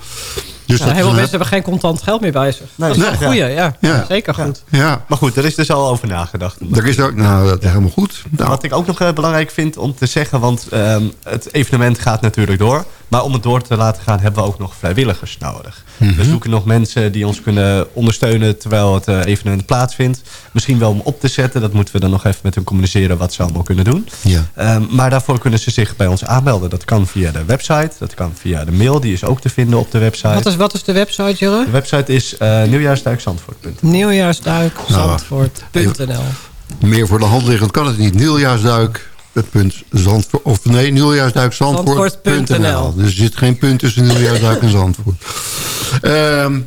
Dus
heel veel mensen hebben geen contant geld meer bij zich. dat is
nee,
een goeie, ja.
Ja.
Zeker goed.
ja,
Maar goed, er is dus al over nagedacht.
er is ook, nou, dat is helemaal goed. Nou,
Wat ik ook nog eh, belangrijk vind om te zeggen, want ehm, het evenement gaat natuurlijk door. Maar om het door te laten gaan hebben we ook nog vrijwilligers nodig.
Mhm.
We zoeken nog mensen die ons kunnen ondersteunen terwijl het eh, evenement plaatsvindt. Misschien wel om op te zetten, dat moeten we dan nog even met hun communiceren wat ze allemaal kunnen doen.
ja.
Ehm, maar daarvoor kunnen ze zich bij ons aanmelden. Dat kan via de website, dat kan via de mail, die is ook te vinden op de website.
Wat is, wat is de website, Jurre?
De website is uh, nieuwjaarsduikzandvoort.nl
Nieuwjaarsduik.zandvoort.nl
Meer voor de hand liggend kan het niet. Nieuwjaarsduik. Zandvoort, of nee, nieuwjaarsduik Zandvoort.
Zandvoort.nl.
Dus er zit geen punt tussen nieuwjaarsduik en Zandvoort. Ehm,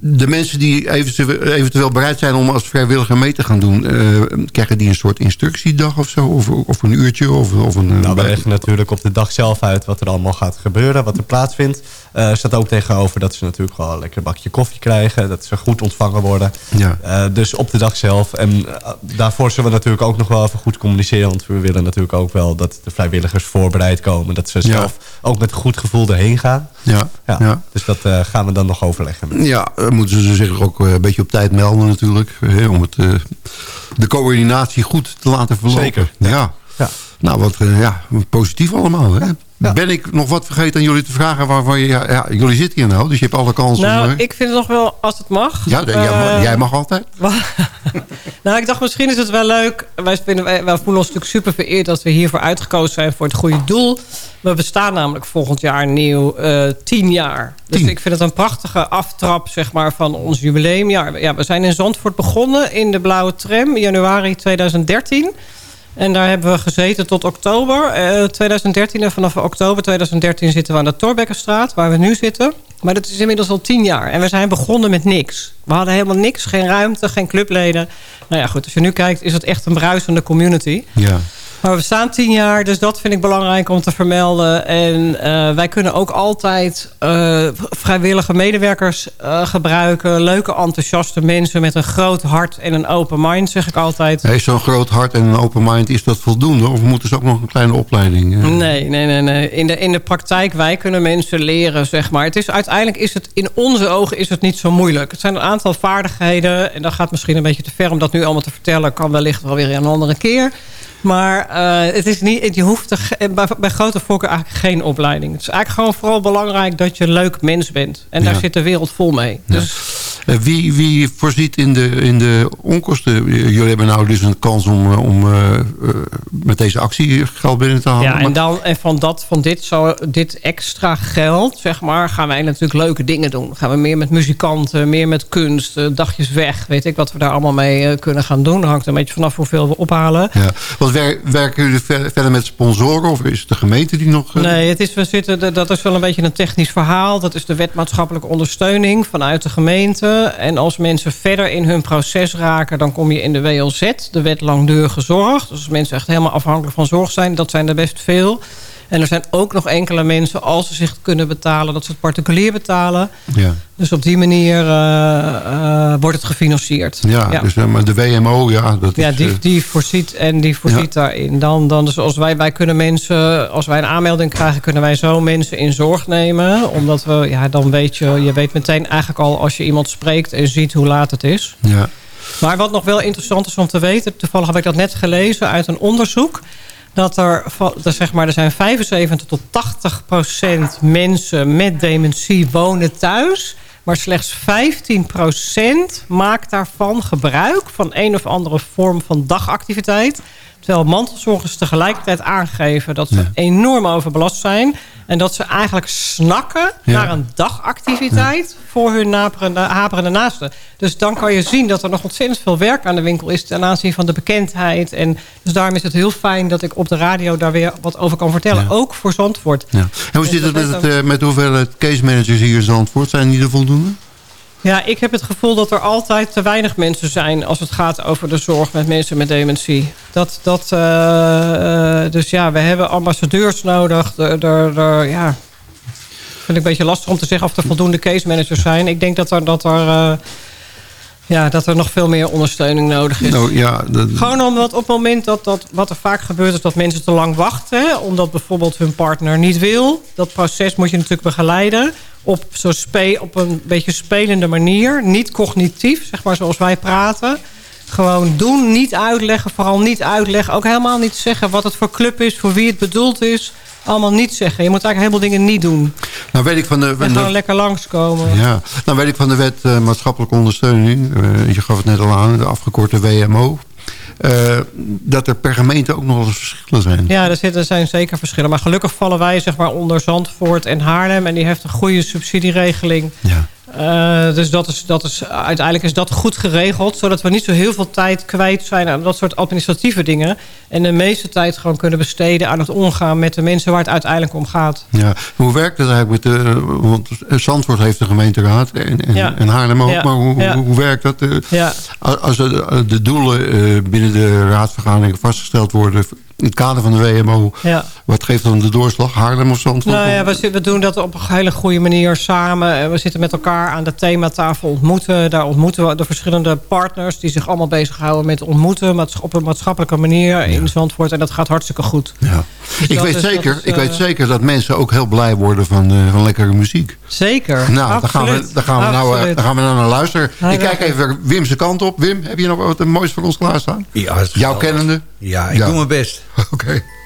de mensen die eventueel, bereid zijn om als vrijwilliger mee te gaan doen... eh, krijgen die een soort instructiedag of zo? Of, of een uurtje? Of, of een,
Nou, we leggen natuurlijk op de dag zelf uit wat er allemaal gaat gebeuren, wat er plaatsvindt. Er staat ook tegenover dat ze natuurlijk gewoon een lekker bakje koffie krijgen. Dat ze goed ontvangen worden.
Ja.
Uh, dus op de dag zelf. En daarvoor zullen we natuurlijk ook nog wel even goed communiceren. Want we willen natuurlijk ook wel dat de vrijwilligers voorbereid komen. Dat ze zelf ja. ook met een goed gevoel erheen gaan.
Ja.
ja. Dus dat gaan we dan nog overleggen. Met.
Ja, dan moeten ze zich ook een beetje op tijd melden natuurlijk. Hè, om het, de coördinatie goed te laten verlopen.
Zeker.
Ja.
ja.
Nou, wat ja, positief allemaal. Hè? Ja. Ben ik nog wat vergeten aan jullie te vragen waarvan je... Ja, ja, jullie zitten hier nou, dus je hebt alle kansen.
Nou,
om,
ik vind het nog wel, als het mag.
Ja, de, uh, jij, jij, mag altijd.
nou, ik dacht misschien is het wel leuk. Wij, vinden, wij, wij voelen ons natuurlijk super vereerd dat we hiervoor uitgekozen zijn voor het goede doel. We bestaan namelijk volgend jaar nieuw uh, tien jaar. Dus
tien.
ik vind het een prachtige aftrap zeg maar, van ons jubileumjaar. Ja, we zijn in Zandvoort begonnen in de Blauwe Tram januari 2013. En daar hebben we gezeten tot oktober uh, 2013. En vanaf oktober 2013 zitten we aan de Torbekkenstraat, waar we nu zitten. Maar dat is inmiddels al tien jaar. En we zijn begonnen met niks. We hadden helemaal niks. Geen ruimte, geen clubleden. Nou ja, goed. Als je nu kijkt, is het echt een bruisende community.
Ja.
Maar we staan tien jaar, dus dat vind ik belangrijk om te vermelden. En uh, wij kunnen ook altijd uh, vrijwillige medewerkers uh, gebruiken. Leuke, enthousiaste mensen met een groot hart en een open mind, zeg ik altijd.
Heeft zo'n groot hart en een open mind, is dat voldoende? Of moeten ze ook nog een kleine opleiding?
Nee, nee, nee. nee. In, de, in de praktijk, wij kunnen mensen leren, zeg maar. Het is, uiteindelijk is het, in onze ogen is het niet zo moeilijk. Het zijn een aantal vaardigheden. En dat gaat misschien een beetje te ver om dat nu allemaal te vertellen. Kan wellicht wel weer een andere keer. Maar uh, het is niet, je hoeft er, bij, bij grote voorkeur eigenlijk geen opleiding. Het is eigenlijk gewoon vooral belangrijk dat je een leuk mens bent. En daar ja. zit de wereld vol mee. Dus,
wie, wie voorziet in de, in de onkosten? Jullie hebben nou dus een kans om, om uh, met deze actie geld binnen te halen.
Ja, en, dan, en van, dat, van dit, zo, dit extra geld, zeg maar, gaan wij natuurlijk leuke dingen doen. Gaan we meer met muzikanten, meer met kunst, dagjes weg. Weet ik wat we daar allemaal mee kunnen gaan doen. Dat hangt een beetje vanaf hoeveel we ophalen.
Ja. Want werken jullie verder met sponsoren of is het de gemeente die nog...
Nee, het is, we zitten, dat is wel een beetje een technisch verhaal. Dat is de wet maatschappelijke ondersteuning vanuit de gemeente. En als mensen verder in hun proces raken... dan kom je in de WLZ, de wet langdurige zorg. Dus als mensen echt helemaal afhankelijk van zorg zijn... dat zijn er best veel... En er zijn ook nog enkele mensen, als ze zich kunnen betalen... dat ze het particulier betalen.
Ja.
Dus op die manier uh, uh, wordt het gefinancierd.
Ja, ja. Dus, uh, maar de WMO, ja... Dat
ja,
is,
die, die voorziet en die voorziet ja. daarin. Dan, dan dus als wij, wij kunnen mensen... Als wij een aanmelding krijgen, kunnen wij zo mensen in zorg nemen. Omdat we, ja, dan weet je... Je weet meteen eigenlijk al als je iemand spreekt en ziet hoe laat het is.
Ja.
Maar wat nog wel interessant is om te weten... Toevallig heb ik dat net gelezen uit een onderzoek... dat er, zeg maar, er zijn 75 tot 80 procent mensen met dementie wonen thuis. Maar slechts 15 procent maakt daarvan gebruik van een of andere vorm van dagactiviteit. Mantelzorgers tegelijkertijd aangeven dat ze enorm overbelast zijn. En dat ze eigenlijk snakken
Ja.
naar een dagactiviteit voor hun naperende, haperende naasten. Dus dan kan je zien dat er nog ontzettend veel werk aan de winkel is ten aanzien van de bekendheid. En dus daarom is het heel fijn dat ik op de radio daar weer wat over kan vertellen. Ook voor Zandvoort.
Ja. En hoe zit het met, het, eh, met de hoeveelheid case managers hier in Zandvoort? Zijn die er voldoende?
Ja, ik heb het gevoel dat er altijd te weinig mensen zijn... als het gaat over de zorg met mensen met dementie. Dat, dat, eh, eh, dus ja, we hebben ambassadeurs nodig. Er, ja, vind ik een beetje lastig om te zeggen of er voldoende case managers zijn. Ik denk dat er, dat er, eh, ja, dat er nog veel meer ondersteuning nodig is.
Nou ja, dat-
Gewoon omdat op het moment dat, dat wat er vaak gebeurt is dat mensen te lang wachten. hè, Omdat bijvoorbeeld hun partner niet wil. Dat proces moet je natuurlijk begeleiden. Op, zo spe, op een beetje spelende manier. Niet cognitief, zeg maar zoals wij praten. Gewoon doen, niet uitleggen. Vooral niet uitleggen. Ook helemaal niet zeggen wat het voor club is. Voor wie het bedoeld is. Allemaal niet zeggen. Je moet eigenlijk helemaal dingen niet doen.
nou weet ik van de...
En
van de-
gewoon lekker langskomen.
Ja, nou weet ik van de wet eh, maatschappelijke ondersteuning. eh, je gaf het net al aan, de afgekorte WMO. eh, dat er per gemeente ook nog wel eens verschillen zijn.
Ja, er, zitten, er zijn zeker verschillen. Maar gelukkig vallen wij zeg maar, onder Zandvoort en Haarlem. En die heeft een goede subsidieregeling.
Ja.
Eh, dus dat is, dat is, uiteindelijk is dat goed geregeld. Zodat we niet zo heel veel tijd kwijt zijn aan dat soort administratieve dingen. En de meeste tijd gewoon kunnen besteden aan het omgaan met de mensen waar het uiteindelijk om gaat.
Ja. Hoe werkt het eigenlijk met de... Want Zandvoort heeft de gemeenteraad en, en,
Ja.
en Haarlem ook.
Ja.
Maar hoe,
Ja.
hoe, werkt dat? eh,
Ja.
Als de, de doelen eh, binnen de raadsvergadering vastgesteld worden... in het kader van de WMO...
Ja.
wat geeft dan de doorslag? Haarlem of Zandvoort?
Nou ja, we, doen dat op een hele goede manier samen. En We zitten met elkaar aan de thematafel ontmoeten. Daar ontmoeten we de verschillende partners... die zich allemaal bezighouden met ontmoeten... op een maatschappelijke manier in Zandvoort. En dat gaat hartstikke goed.
Ja.
Dus
Ik, weet zeker,
is,
ik
eh,
weet zeker dat mensen ook heel blij worden van, eh, van lekkere muziek.
Zeker,
Nou, daar gaan, we, daar, gaan we nou, eh, daar gaan we nou naar luisteren.
Nou,
ik
ja.
kijk even Wim zijn kant op. Wim, heb je nog wat moois voor ons klaarstaan?
Ja,
Jouw kennende?
Ja, ik
Ja.
doe mijn best.
Oké.
I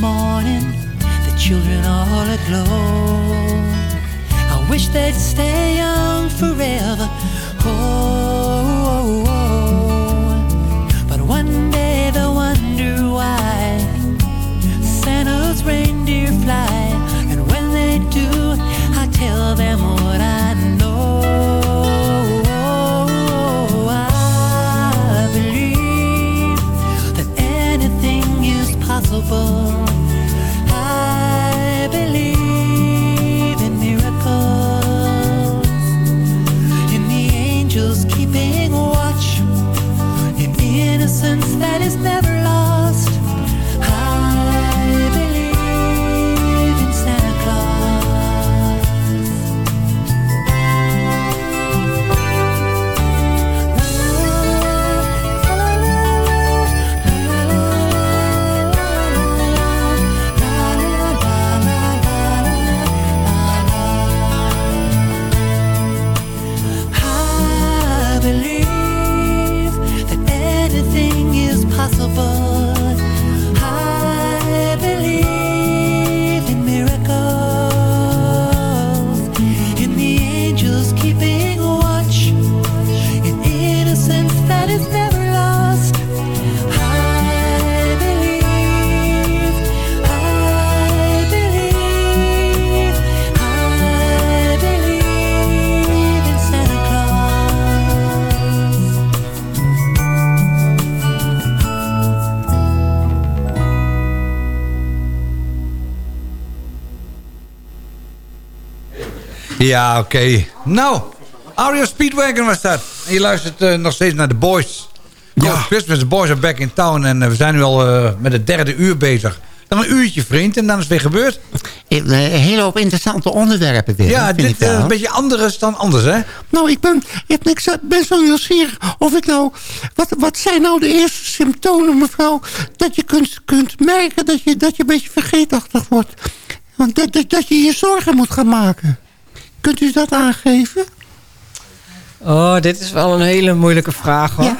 morning. The children all aglow. I wish they'd stay young forever.
Ja, oké. Nou, Ario Speedwagon was dat. En je luistert eh, nog steeds naar de Boys. Ja. Christmas, de Boys are back in town. En eh, we zijn nu al eh, met het derde uur bezig. Dan een uurtje, vriend. En dan is het weer gebeurd.
Een hele hoop interessante onderwerpen weer.
Ja,
vind
dit
ik
is een beetje anders dan anders, hè?
Nou, ik ben, ik, ben zo nieuwsgierig of ik nou... Wat, wat zijn nou de eerste symptomen, mevrouw... dat je kunt, kunt merken dat je, dat je een beetje vergeetachtig wordt? Want dat, dat, dat je je zorgen moet gaan maken. Kunt u dat aangeven?
Oh, dit is wel een hele moeilijke vraag, hoor.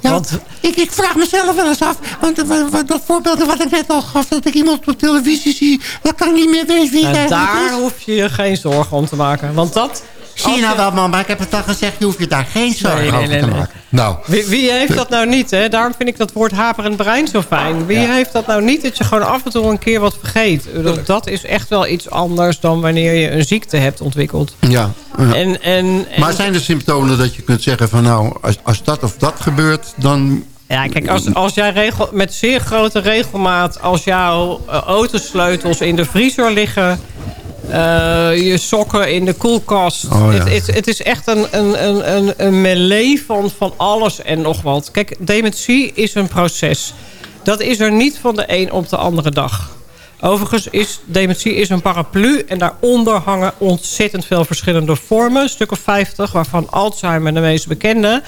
Ja, ik, ik vraag mezelf wel eens af. Want eh, wa- wa- dat voorbeeld wat ik net al gaf... dat ik iemand op televisie zie... dat kan ik niet meer weten wie het
Nou, daar hoef je je geen zorgen om te maken. Want dat...
Zie je nou wel, man, maar ik heb het al gezegd... je hoeft je daar geen zorgen
Nee, nee,
over
nee,
te
nee.
maken. Nou,
Wie, wie heeft dat nou niet, hè? Daarom vind ik dat woord haperend brein zo fijn. Wie heeft dat nou niet, dat je gewoon af en toe een keer wat vergeet? Dat, dat is echt wel iets anders dan wanneer je een ziekte hebt ontwikkeld.
Ja. ja.
En, en, en-
maar zijn er symptomen dat je kunt zeggen van nou, als, als dat of dat gebeurt, dan...
Ja, kijk, als, als jij regel, met zeer grote regelmaat... als jouw eh, autosleutels in de vriezer liggen... eh, je sokken in de koelkast.
Oh, ja.
het, het, het is echt een, een, een, een, een melee van, van alles en nog wat. Kijk, dementie is een proces. Dat is er niet van de een op de andere dag. Overigens is dementie is een paraplu... en daaronder hangen ontzettend veel verschillende vormen. Een stuk of 50, waarvan Alzheimer de meest bekende.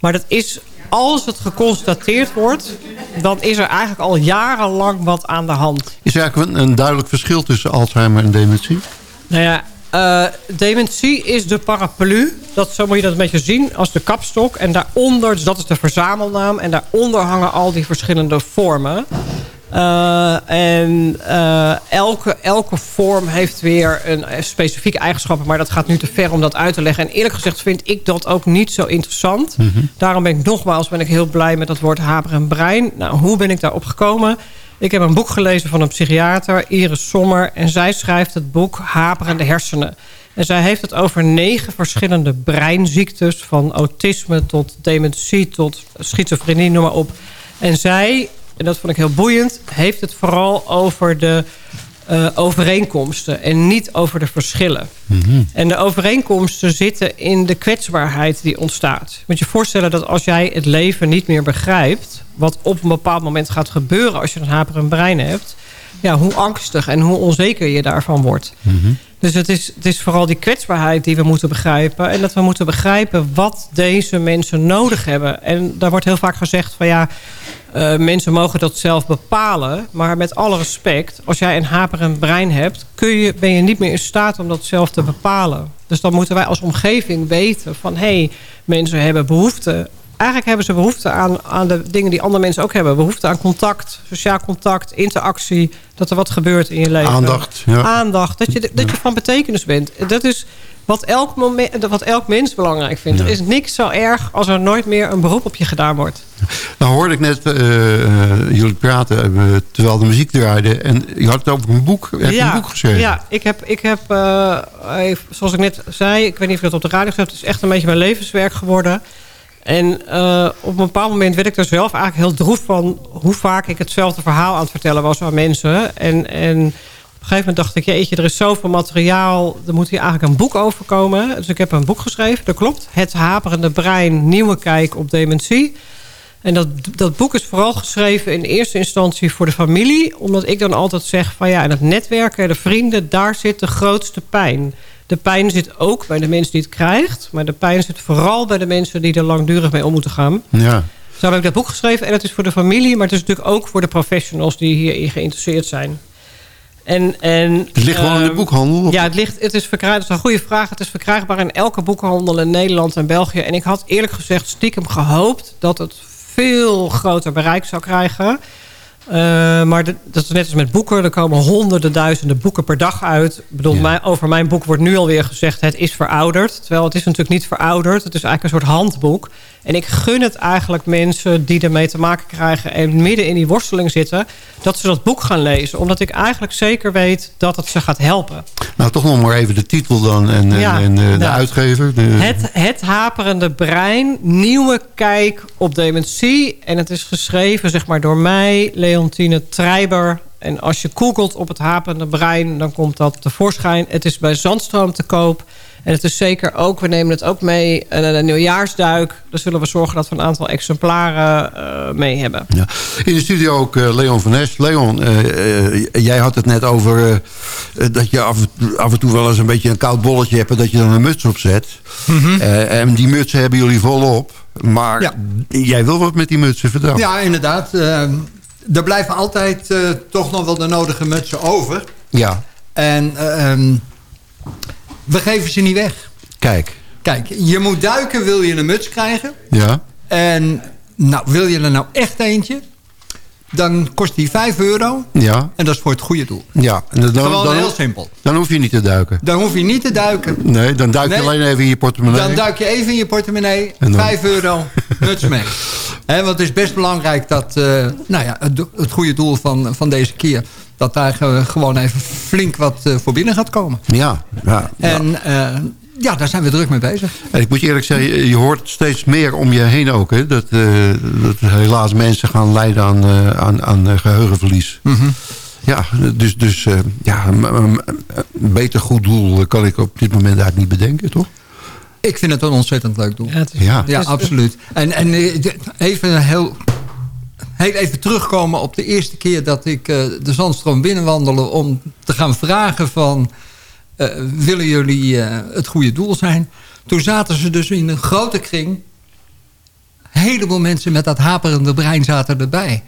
Maar dat is, als het geconstateerd wordt... dan is er eigenlijk al jarenlang wat aan de hand.
Is er eigenlijk een, een duidelijk verschil tussen Alzheimer en dementie?
Nou ja, eh, dementie is de paraplu. Dat, zo moet je dat een beetje zien als de kapstok. En daaronder, dus dat is de verzamelnaam. En daaronder hangen al die verschillende vormen. Eh, en eh, elke, elke vorm heeft weer een eh, specifieke eigenschappen. Maar dat gaat nu te ver om dat uit te leggen. En eerlijk gezegd vind ik dat ook niet zo interessant. Daarom ben ik nogmaals ben ik heel blij met dat woord haper en brein. Nou, hoe ben ik daarop gekomen? Ik heb een boek gelezen van een psychiater, Iris Sommer. En zij schrijft het boek Haperende hersenen. En zij heeft het over negen verschillende breinziektes. Van autisme tot dementie tot schizofrenie, noem maar op. En zij, en dat vond ik heel boeiend... heeft het vooral over de eh, overeenkomsten en niet over de verschillen. En de overeenkomsten zitten in de kwetsbaarheid die ontstaat. Je moet je voorstellen dat als jij het leven niet meer begrijpt... wat op een bepaald moment gaat gebeuren als je een haperend brein hebt... Ja, hoe angstig en hoe onzeker je daarvan wordt. Dus het is, het is vooral die kwetsbaarheid die we moeten begrijpen. En dat we moeten begrijpen wat deze mensen nodig hebben. En daar wordt heel vaak gezegd van ja... eh, mensen mogen dat zelf bepalen. Maar met alle respect, als jij een haperend brein hebt... Kun je, ben je niet meer in staat om dat zelf te bepalen. Dus dan moeten wij als omgeving weten van... hé, hey, mensen hebben behoefte eigenlijk hebben ze behoefte aan, aan de dingen die andere mensen ook hebben. Behoefte aan contact, sociaal contact, interactie. Dat er wat gebeurt in je leven.
Aandacht, ja.
Aandacht, dat je, dat je van betekenis bent. Dat is wat elk, moment, wat elk mens belangrijk vindt. Er is niks zo erg als er nooit meer een beroep op je gedaan wordt.
Nou hoorde ik net eh, eh, jullie praten eh, terwijl de muziek draaide. En je had het over een boek. Heb je een boek geschreven?
Ja, ik heb, ik heb zoals ik net zei... ik weet niet of ik dat op de radio heb... het is echt een beetje mijn levenswerk geworden... En eh, op een bepaald moment werd ik er zelf eigenlijk heel droef van... hoe vaak ik hetzelfde verhaal aan het vertellen was aan mensen. En, en op een gegeven moment dacht ik... jeetje, er is zoveel materiaal, er moet hier eigenlijk een boek over komen. Dus ik heb een boek geschreven, dat klopt. Het haperende brein, nieuwe kijk op dementie. En dat, dat boek is vooral geschreven in eerste instantie voor de familie. Omdat ik dan altijd zeg van ja, en het netwerken, de vrienden... daar zit de grootste pijn. De pijn zit ook bij de mensen die het krijgt. Maar de pijn zit vooral bij de mensen die er langdurig mee om moeten gaan.
Ja.
Zo heb ik dat boek geschreven. En het is voor de familie, maar het is natuurlijk ook voor de professionals die hierin geïnteresseerd zijn. En, en,
Het ligt gewoon in de
ehm,
boekhandel? of-
Ja, het, ligt, het is verkrijgbaar. Dat is een goede vraag. Het is verkrijgbaar in elke boekhandel in Nederland en België. En ik had eerlijk gezegd stiekem gehoopt dat het veel groter bereik zou krijgen. Eh, maar de- dat is net als met boeken. Er komen honderden, duizenden boeken per dag uit. Ik bedoel, mijn- over mijn boek wordt nu alweer gezegd... het is verouderd. Terwijl het is natuurlijk niet verouderd. Het is eigenlijk een soort handboek. En ik gun het eigenlijk mensen die ermee te maken krijgen... en midden in die worsteling zitten... dat ze dat boek gaan lezen. Omdat ik eigenlijk zeker weet dat het ze gaat helpen.
Nou, toch nog maar even de titel dan en, en,
Ja,
en, eh, de
ja.
uitgever. De,
Het, het haperende brein, nieuwe kijk op dementie. En het is geschreven zeg maar, door mij, Leontine Treiber. En als je googelt op het hapende brein, dan komt dat tevoorschijn. Het is bij Zandstroom te koop. En het is zeker ook, we nemen het ook mee, een, een nieuwjaarsduik. Daar zullen we zorgen dat we een aantal exemplaren eh, mee hebben.
Ja. In de studio ook eh, Leon van Nes. Leon, eh, eh, jij had het net over eh, eh, dat je af, af en toe wel eens een beetje een koud bolletje hebt... en dat je dan een muts op zet.
Mhm.
Eh, en die mutsen hebben jullie volop. Maar jij wil wat met die mutsen, vertel.
Ja, inderdaad. eh, er blijven altijd eh, toch nog wel de nodige mutsen over.
Ja,
En eh, ehm, we geven ze niet weg.
kijk.
Kijk, je moet duiken, wil je een muts krijgen.
Ja,
En nou, wil je er nou echt eentje... dan kost die 5 euro.
ja,
En dat is voor het goede doel.
ja. En dan,
Gewoon
dan,
heel simpel.
Dan hoef je niet te duiken.
Dan hoef je niet te duiken.
Nee, dan duik je
Nee.
alleen even in je portemonnee.
Dan duik je even in je portemonnee.
En dan-
5 euro, muts mee. Want het is best belangrijk dat eh, nou ja, het, het goede doel van, van deze keer... dat daar ge- gewoon even flink wat eh, voor binnen gaat komen.
Ja, ja.
En eh, ja, daar zijn we druk mee bezig.
En ik moet je eerlijk zeggen, je hoort steeds meer om je heen ook. Hè? Dat, eh, dat helaas mensen gaan lijden aan, eh, aan, aan eh, geheugenverlies.
Mhm.
Ja, dus, dus eh, ja, een- een een beter goed doel kan ik op dit moment eigenlijk niet bedenken, toch?
Ik vind het een ontzettend leuk doel.
Ja, is-
Ja.
Ja, absoluut. En, en eh, even heel, heel even terugkomen op de eerste keer dat ik eh, de Zandstroom binnenwandelde... om te gaan vragen van... eh, willen jullie eh, het goede doel zijn? Toen zaten ze dus in een grote kring. Een heleboel mensen met dat haperende brein zaten erbij.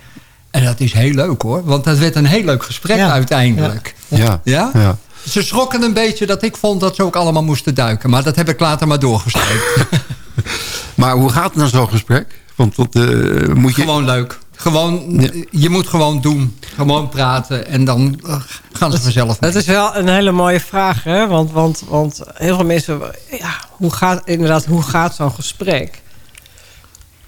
En dat is heel leuk hoor. Want dat werd een heel leuk gesprek
Ja.
uiteindelijk.
Ja,
Ja?
ja.
Ze schrokken een beetje dat ik vond dat ze ook allemaal moesten duiken. Maar dat heb ik later maar doorgestreept.
Maar hoe gaat het nou zo'n gesprek? Want eh, moet je...
Gewoon leuk. Gewoon,
Ja.
Je moet gewoon doen. Gewoon praten. En dan eh, gaan ze vanzelf mee.
Het is wel een hele mooie vraag, hè? Want, want, want heel veel mensen... Ja, hoe gaat, inderdaad, hoe gaat zo'n gesprek?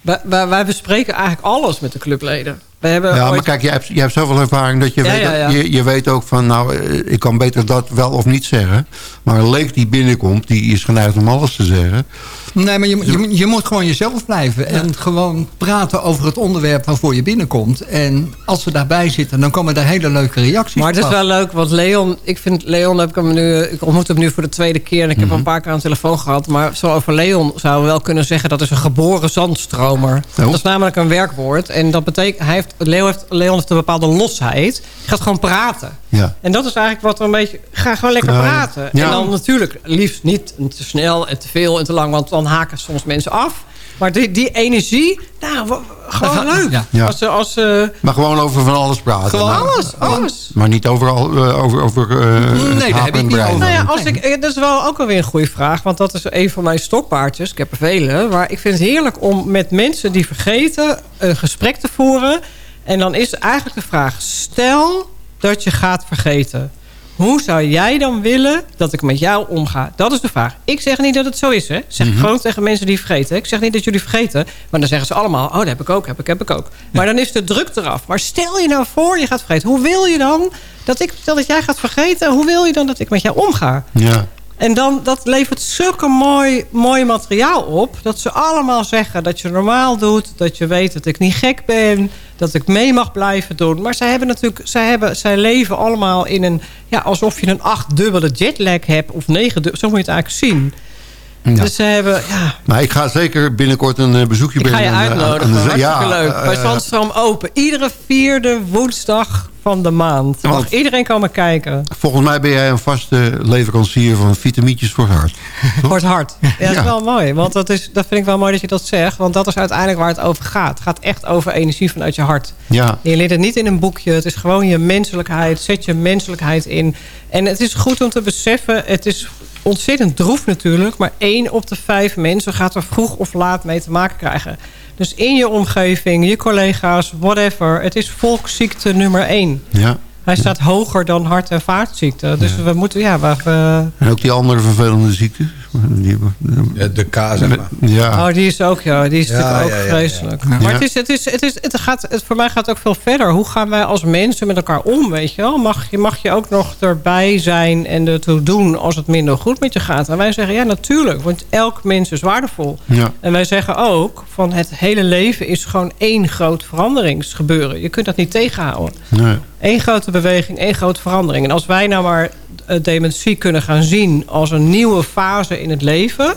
Wij, wij, wij bespreken eigenlijk alles met de clubleden. We hebben
Ja,
ooit-
maar kijk, jij hebt, jij hebt zoveel ervaring dat je,
Ja,
weet,
ja, ja.
Je, je weet ook van, nou, eh, ik kan beter dat wel of niet zeggen. Maar een leek die binnenkomt, die is geneigd om alles te zeggen.
Nee, maar je, moet- je, moet- je moet gewoon jezelf blijven. En gewoon praten over het onderwerp waarvoor je binnenkomt. En als ze daarbij zitten, dan komen er hele leuke reacties
Maar het is wel leuk, want Leon... Ik vind Leon, heb ik, hem nu, ik ontmoet hem nu voor de tweede keer... en ik
Mhm.
heb hem een paar keer aan de telefoon gehad. Maar zo over Leon zouden we wel kunnen zeggen... dat is een geboren zandstromer.
Oh.
Dat is namelijk een werkwoord. En dat betekent... Hij heeft, Leon, heeft, Leon heeft een bepaalde losheid. Je gaat gewoon praten.
Ja.
En dat is eigenlijk wat er een beetje... Ga gewoon lekker
ja.
praten.
Ja.
En dan natuurlijk liefst niet te snel en te veel en te lang... want dan haken soms mensen af. Maar die, die energie, nou, gewoon leuk.
Ja.
Ja.
Als, ze- als, eh,
Maar gewoon over van alles praten.
gewoon
Nou,
alles, alles.
Maar niet overal, eh, over, over eh, het
daar heb ik niet
brein.
over.
Nou ja, als ik, dat is wel ook alweer een goede vraag. Want dat is een van mijn stokpaardjes. Ik heb er vele. Maar ik vind het heerlijk om met mensen die vergeten... een gesprek te voeren. En dan is eigenlijk de vraag... stel dat je gaat vergeten. Hoe zou jij dan willen dat ik met jou omga? Dat is de vraag. Ik zeg niet dat het zo is. Hè. Ik zeg gewoon tegen mensen die vergeten. Ik zeg niet dat jullie vergeten. Maar dan zeggen ze allemaal... oh, dat heb ik ook, heb ik, heb ik ook. Maar dan is de druk eraf. Maar stel je nou voor, je gaat vergeten. Hoe wil je dan dat, ik, stel dat jij gaat vergeten... hoe wil je dan dat ik met jou omga?
Ja.
En dan, dat levert zulke mooi, mooi materiaal op... dat ze allemaal zeggen dat je normaal doet... dat je weet dat ik niet gek ben... dat ik mee mag blijven doen. Maar zij, hebben natuurlijk, zij, hebben, zij leven allemaal in een... Ja, alsof je een achtdubbele jetlag hebt... of negen, zo moet je het eigenlijk zien.
Ja.
Dus ze hebben... Ja,
Maar ik ga zeker binnenkort een eh, bezoekje
ik ga je
aan- aan-
uitnodigen.
aan de-
Hartstikke leuk.
eh,
Bij Zandstroom open. Iedere vierde woensdag van de maand. Mag
Want-
iedereen komen kijken.
Volgens mij ben jij een vaste leverancier van vitamintjes voor het hart.
Voor het hart. Ja, dat is
Ja.
wel mooi. Want dat, is, dat vind ik wel mooi dat je dat zegt. Want dat is uiteindelijk waar het over gaat. Het gaat echt over energie vanuit je hart.
Ja.
Je leert het niet in een boekje. Het is gewoon je menselijkheid. Zet je menselijkheid in. En het is goed om te beseffen. Het is ontzettend droef natuurlijk. Maar één op de vijf mensen gaat er vroeg of laat mee te maken krijgen. Dus in je omgeving, je collega's, whatever. Het is volksziekte nummer één.
ja.
Hij staat hoger dan hart- en vaatziekten. Dus we moeten, ja, we, we-
En ook die andere vervelende ziektes. Die,
de K, zeg maar.
Ja.
Oh, die is ook, ja, die is
Ja,
natuurlijk ook
ja, ja, ja.
vreselijk.
Ja.
Maar
Ja.
het is, het is, het is, het gaat, het, voor mij gaat het ook veel verder. Hoe gaan wij als mensen met elkaar om, weet je wel? Mag je, mag je ook nog erbij zijn en ertoe doen als het minder goed met je gaat? En wij zeggen, ja, natuurlijk, want elk mens is waardevol.
Ja.
En wij zeggen ook, van het hele leven is gewoon één groot veranderingsgebeuren. Je kunt dat niet tegenhouden.
Nee.
Eén grote beweging, één grote verandering. En als wij nou maar dementie kunnen gaan zien als een nieuwe fase in het leven...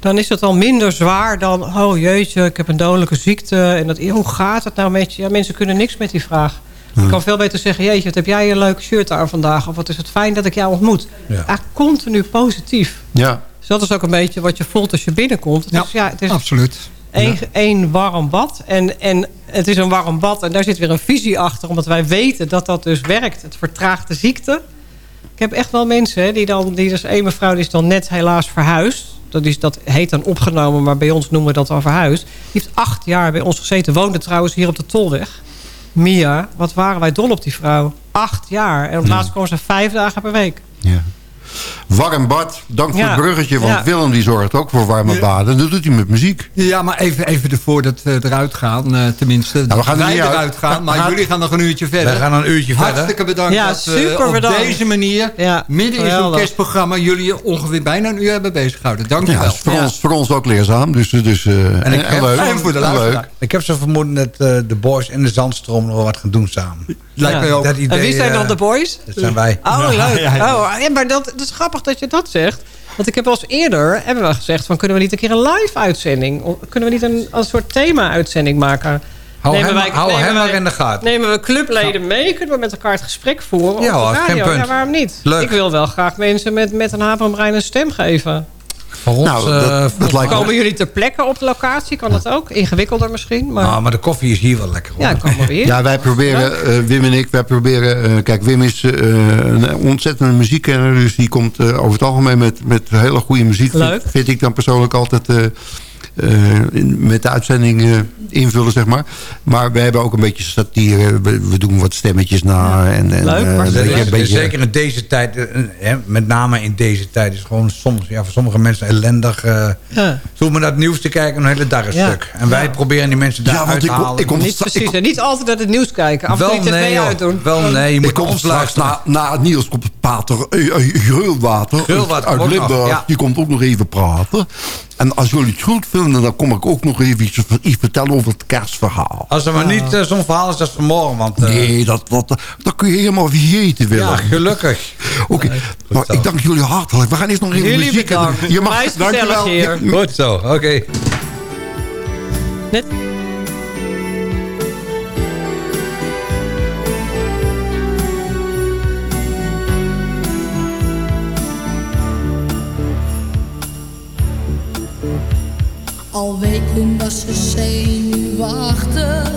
dan is het al minder zwaar dan... oh jeetje, ik heb een dodelijke ziekte. En dat, hoe gaat het nou met je? Ja, mensen kunnen niks met die vraag. Ik kan veel beter zeggen... jeetje, wat heb jij een leuk shirt aan vandaag? Of wat is het fijn dat ik jou ontmoet?
Ja.
Ja, continu positief.
Ja.
Dus dat is ook een beetje wat je voelt als je binnenkomt. Het is, ja, het is
absoluut.
Eén één warm bad. En, en het is een warm bad. En daar zit weer een visie achter. Omdat wij weten dat dat dus werkt. Het vertraagt de ziekte. Ik heb echt wel mensen hè, die dan... Die dus één mevrouw die is dan net helaas verhuisd. Dat, is, dat heet dan opgenomen. Maar bij ons noemen we dat al verhuisd. Die heeft acht jaar bij ons gezeten. Woonde trouwens hier op de Tolweg. Mia, wat waren wij dol op die vrouw. Acht jaar. En op het laatst kwam ze vijf dagen per week.
Warm bad, dank voor
Ja.
het bruggetje. Want
Ja.
Willem die zorgt ook voor warme baden. Dat doet hij met muziek.
Ja, maar even, even ervoor dat we eruit gaan, eh, tenminste.
Nou, we gaan er
wij
niet uit.
eruit gaan, maar
We gaan-
jullie gaan nog een uurtje verder.
Wij gaan een uurtje verder.
Hartstikke bedankt
Ja,
dat we
super
op
bedankt.
deze manier, midden in zo'n kerstprogramma... jullie ongeveer bijna een uur hebben bezig gehouden. Dank je
Ja,
wel.
dat is voor, ons, voor ons ook leerzaam. Dus, dus, eh,
En ik
en,
heb,
leuk.
en voor de
En
luisteraar.
leuk.
Ik heb zo vermoeden dat eh, de boys en de zandstroom nog wat gaan doen samen.
Lijkt mij ook.
Dat idee,
en wie zijn
eh,
dan de boys?
Dat zijn wij.
Oh, leuk. Oh, ja, maar dat, dat is grappig dat je dat zegt. Want ik heb al eens eerder hebben we gezegd... Van, kunnen we niet een keer een live-uitzending... of kunnen we niet een, een soort thema-uitzending maken...
Hou hem- hou hem maar in de gaten.
Nemen we clubleden mee? Kunnen we met elkaar het gesprek voeren?
Ja,
op de
hoor, geen
radio?
punt.
Ja, waarom niet?
Leuk.
Ik wil wel graag mensen met, met een havenbrein een stem geven.
Voor ons,
Nou,
eh,
dat- dat lijkt me-
Komen jullie ter plekke op de locatie? Kan dat ook? Ingewikkelder misschien? Maar...
Ah, maar de koffie is hier wel lekker. Hoor.
Ja, kom maar weer.
Ja, wij proberen, eh, Wim en ik, wij proberen... eh, kijk, Wim is eh, een ontzettende muziekkenner. Dus die komt eh, over het algemeen met, met hele goede muziek. Vind-
Leuk.
Vind, ik dan persoonlijk altijd... eh, in- met de uitzending eh, invullen, zeg maar. Maar we hebben ook een beetje satire. We, we doen wat stemmetjes na. En, en,
Leuk,
eh,
maar
dat een beetje-
zeker in deze tijd, hè, met name in deze tijd, is gewoon soms ja, voor sommige mensen ellendig. eh
Ja.
Zo om naar het nieuws te kijken, een hele dag een
Ja.
stuk. En wij proberen die mensen daar
Ja, want
uit te
ik
halen.
ik kom-
Niet precies. en niet altijd naar het nieuws kijken. Af en toe
Wel
tv
nee, joh.
uitdoen.
Wel nee, je moet
Ik kom straks
luisteren.
na, na het nieuws komt pater eh, eh, Geulwater
Geulwater
uit
nog,
Limburg.
ja.
Die komt ook nog even praten. En als jullie het goed vinden, dan kom ik ook nog even iets, iets vertellen over het kerstverhaal.
Als er maar niet eh, zo'n verhaal is als vanmorgen. Want, eh,
Nee, dat, dat, dat kun je helemaal vergeten, Willem.
ja, gelukkig.
Oké, maar ik dank jullie hartelijk. We gaan eerst nog even
Jullie
muziek
bedankt.
Je mag, dankjewel.
hier.
Goed zo, oké.
Net...
Al weken was ze zenuwachtig,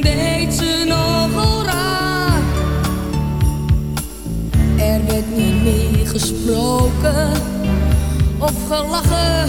deed ze nogal raar. Er werd niet meer gesproken of gelachen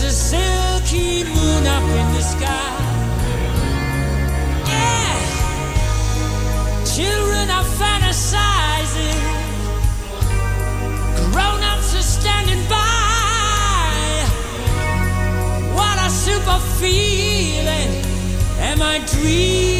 There's a silky moon up in the sky. Yeah, children are fantasizing, grown ups are standing by. What a super feeling! Am I dreaming?